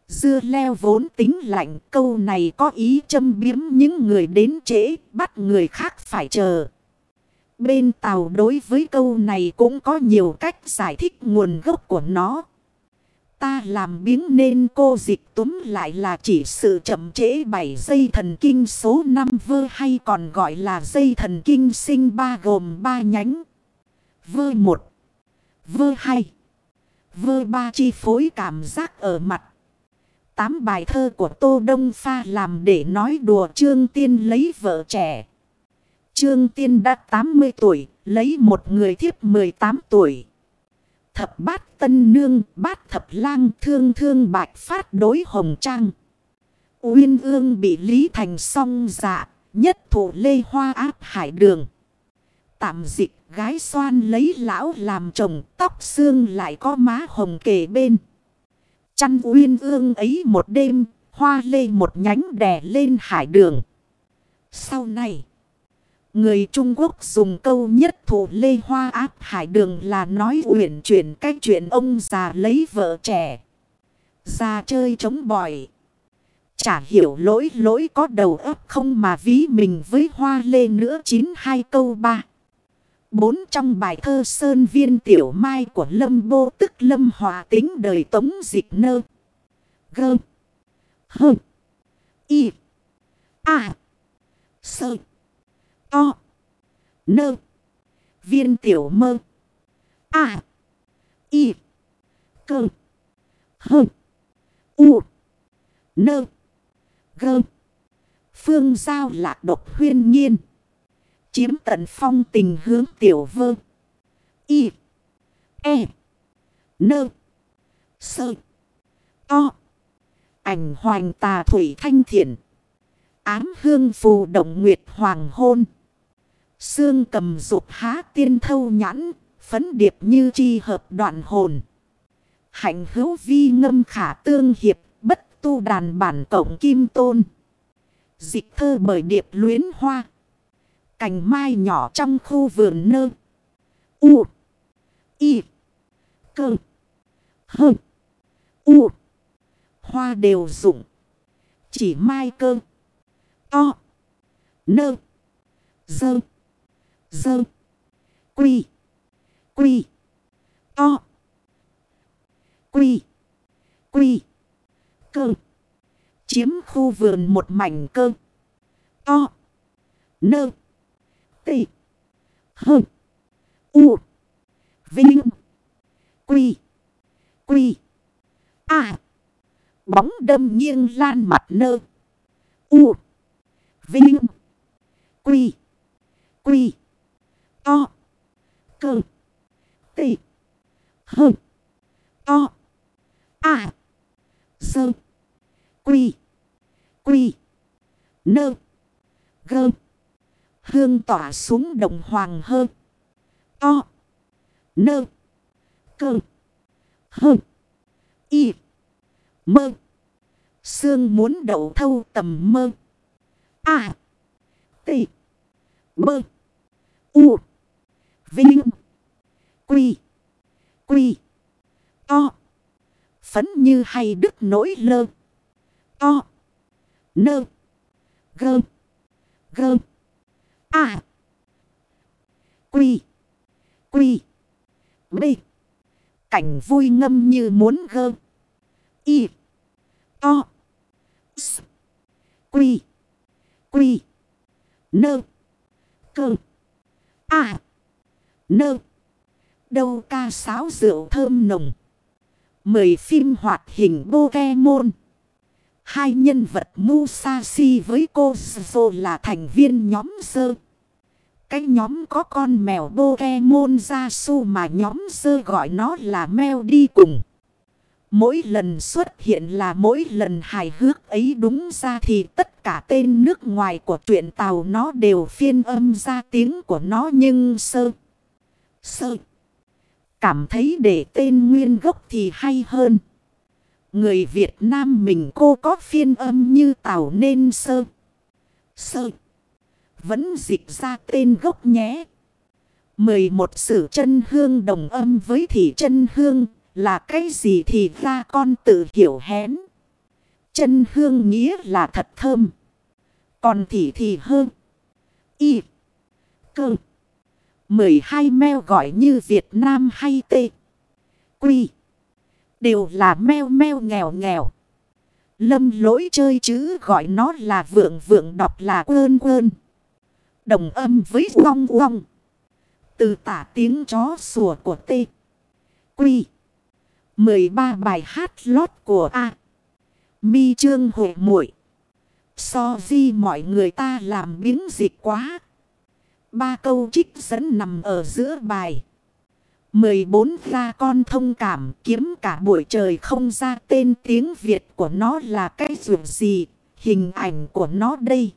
Dưa leo vốn tính lạnh, câu này có ý châm biếm những người đến trễ, bắt người khác phải chờ. Bên Tàu đối với câu này cũng có nhiều cách giải thích nguồn gốc của nó. Ta làm biếng nên cô dịch túm lại là chỉ sự chậm trễ 7 dây thần kinh số 5 vơ hay còn gọi là dây thần kinh sinh ba gồm 3 nhánh. Vơ 1, vơ 2, vơ 3 chi phối cảm giác ở mặt. Tám bài thơ của Tô Đông Pha làm để nói đùa Trương Tiên lấy vợ trẻ. Trương Tiên đã 80 tuổi, lấy một người thiếp 18 tuổi. Thập bát tân nương, bát thập lang thương thương bạch phát đối hồng trang. Uyên ương bị Lý Thành song dạ, nhất thủ lê hoa áp hải đường. Tạm dịch gái xoan lấy lão làm chồng, tóc xương lại có má hồng kề bên. Chăn uyên ương ấy một đêm, hoa lê một nhánh đè lên hải đường. Sau này, người Trung Quốc dùng câu nhất thủ lê hoa áp hải đường là nói uyển chuyển cái chuyện ông già lấy vợ trẻ. Già chơi chống bòi. Chả hiểu lỗi lỗi có đầu óc không mà ví mình với hoa lê nữa chín hai câu ba. Bốn trong bài thơ Sơn Viên Tiểu Mai của Lâm Bô tức Lâm Hòa tính đời tống dịch nơ. Gơ. Hơ. Y. A. Sơn. To. Nơ. Viên Tiểu Mơ. A. Y. Cơ. Hơ. U. Nơ. Gơ. Phương giao lạc độc huyên nhiên. Chiếm tận phong tình hướng tiểu vơ. Y. E. Nơ. Sơ. To. Ảnh hoành tà thủy thanh thiện. Ám hương phù động nguyệt hoàng hôn. Sương cầm dục há tiên thâu nhãn. Phấn điệp như chi hợp đoạn hồn. Hạnh hữu vi ngâm khả tương hiệp. Bất tu đàn bản cổng kim tôn. Dịch thơ bởi điệp luyến hoa. Cành mai nhỏ trong khu vườn nơ. U. Y. Cơ. Hơ. U. Hoa đều rụng. Chỉ mai cơ. To. Nơ. Dơ. Dơ. Quy. Quy. To. Quy. Quy. Cơ. Chiếm khu vườn một mảnh cơ. To. Nơ. Tị. Hơ. U. Vinh. Quy. Quy. À. Bóng đâm nghiêng lan mặt nơ. U. Vinh. Quy. Quy. To. Cơ. Tị. Hờ. To. À. Sơ. Quy. Quy. Nơ. Gơ. Hương tỏa xuống đồng hoàng hơ. To. Nơ. Cơ. Hơ. Y. Mơ. Sương muốn đậu thâu tầm mơ. À. Tị. Mơ. U. Vinh. Quy. Quy. To. Phấn như hay đứt nỗi lơ. To. Nơ. Gơ. Gơ. À. Quy. Quy. B. Cảnh vui ngâm như muốn gơ. Y. To. S. Quy. Quy. Nơ. Cơ. À. Nơ. Đâu ca sáo rượu thơm nồng. mời phim hoạt hình Pokemon. Hai nhân vật Musashi với cô Zô là thành viên nhóm sơ. Cái nhóm có con mèo Pokemon ra su mà nhóm sơ gọi nó là mèo đi cùng. Mỗi lần xuất hiện là mỗi lần hài hước ấy đúng ra thì tất cả tên nước ngoài của truyện tàu nó đều phiên âm ra tiếng của nó nhưng sơ. Sơ. Cảm thấy để tên nguyên gốc thì hay hơn. Người Việt Nam mình cô có phiên âm như tàu nên sơ. Sơ. Vẫn dịch ra tên gốc nhé. 11 sử chân hương đồng âm với thị chân hương là cái gì thì ra con tự hiểu hén. Chân hương nghĩa là thật thơm. Còn thị thì hơn. Y. Cơ. 12 meo gọi như Việt Nam hay Tê. Quy. Đều là meo meo nghèo nghèo. Lâm lỗi chơi chứ gọi nó là vượng vượng đọc là quơn quơn. Đồng âm với uong uong. Từ tả tiếng chó sủa của Tê. Quy. 13 bài hát lót của A. Mi trương hội muội So di mọi người ta làm biếng dịch quá. Ba câu trích dẫn nằm ở giữa bài. 14 ra con thông cảm kiếm cả buổi trời không ra tên tiếng Việt của nó là cái dù gì. Hình ảnh của nó đây.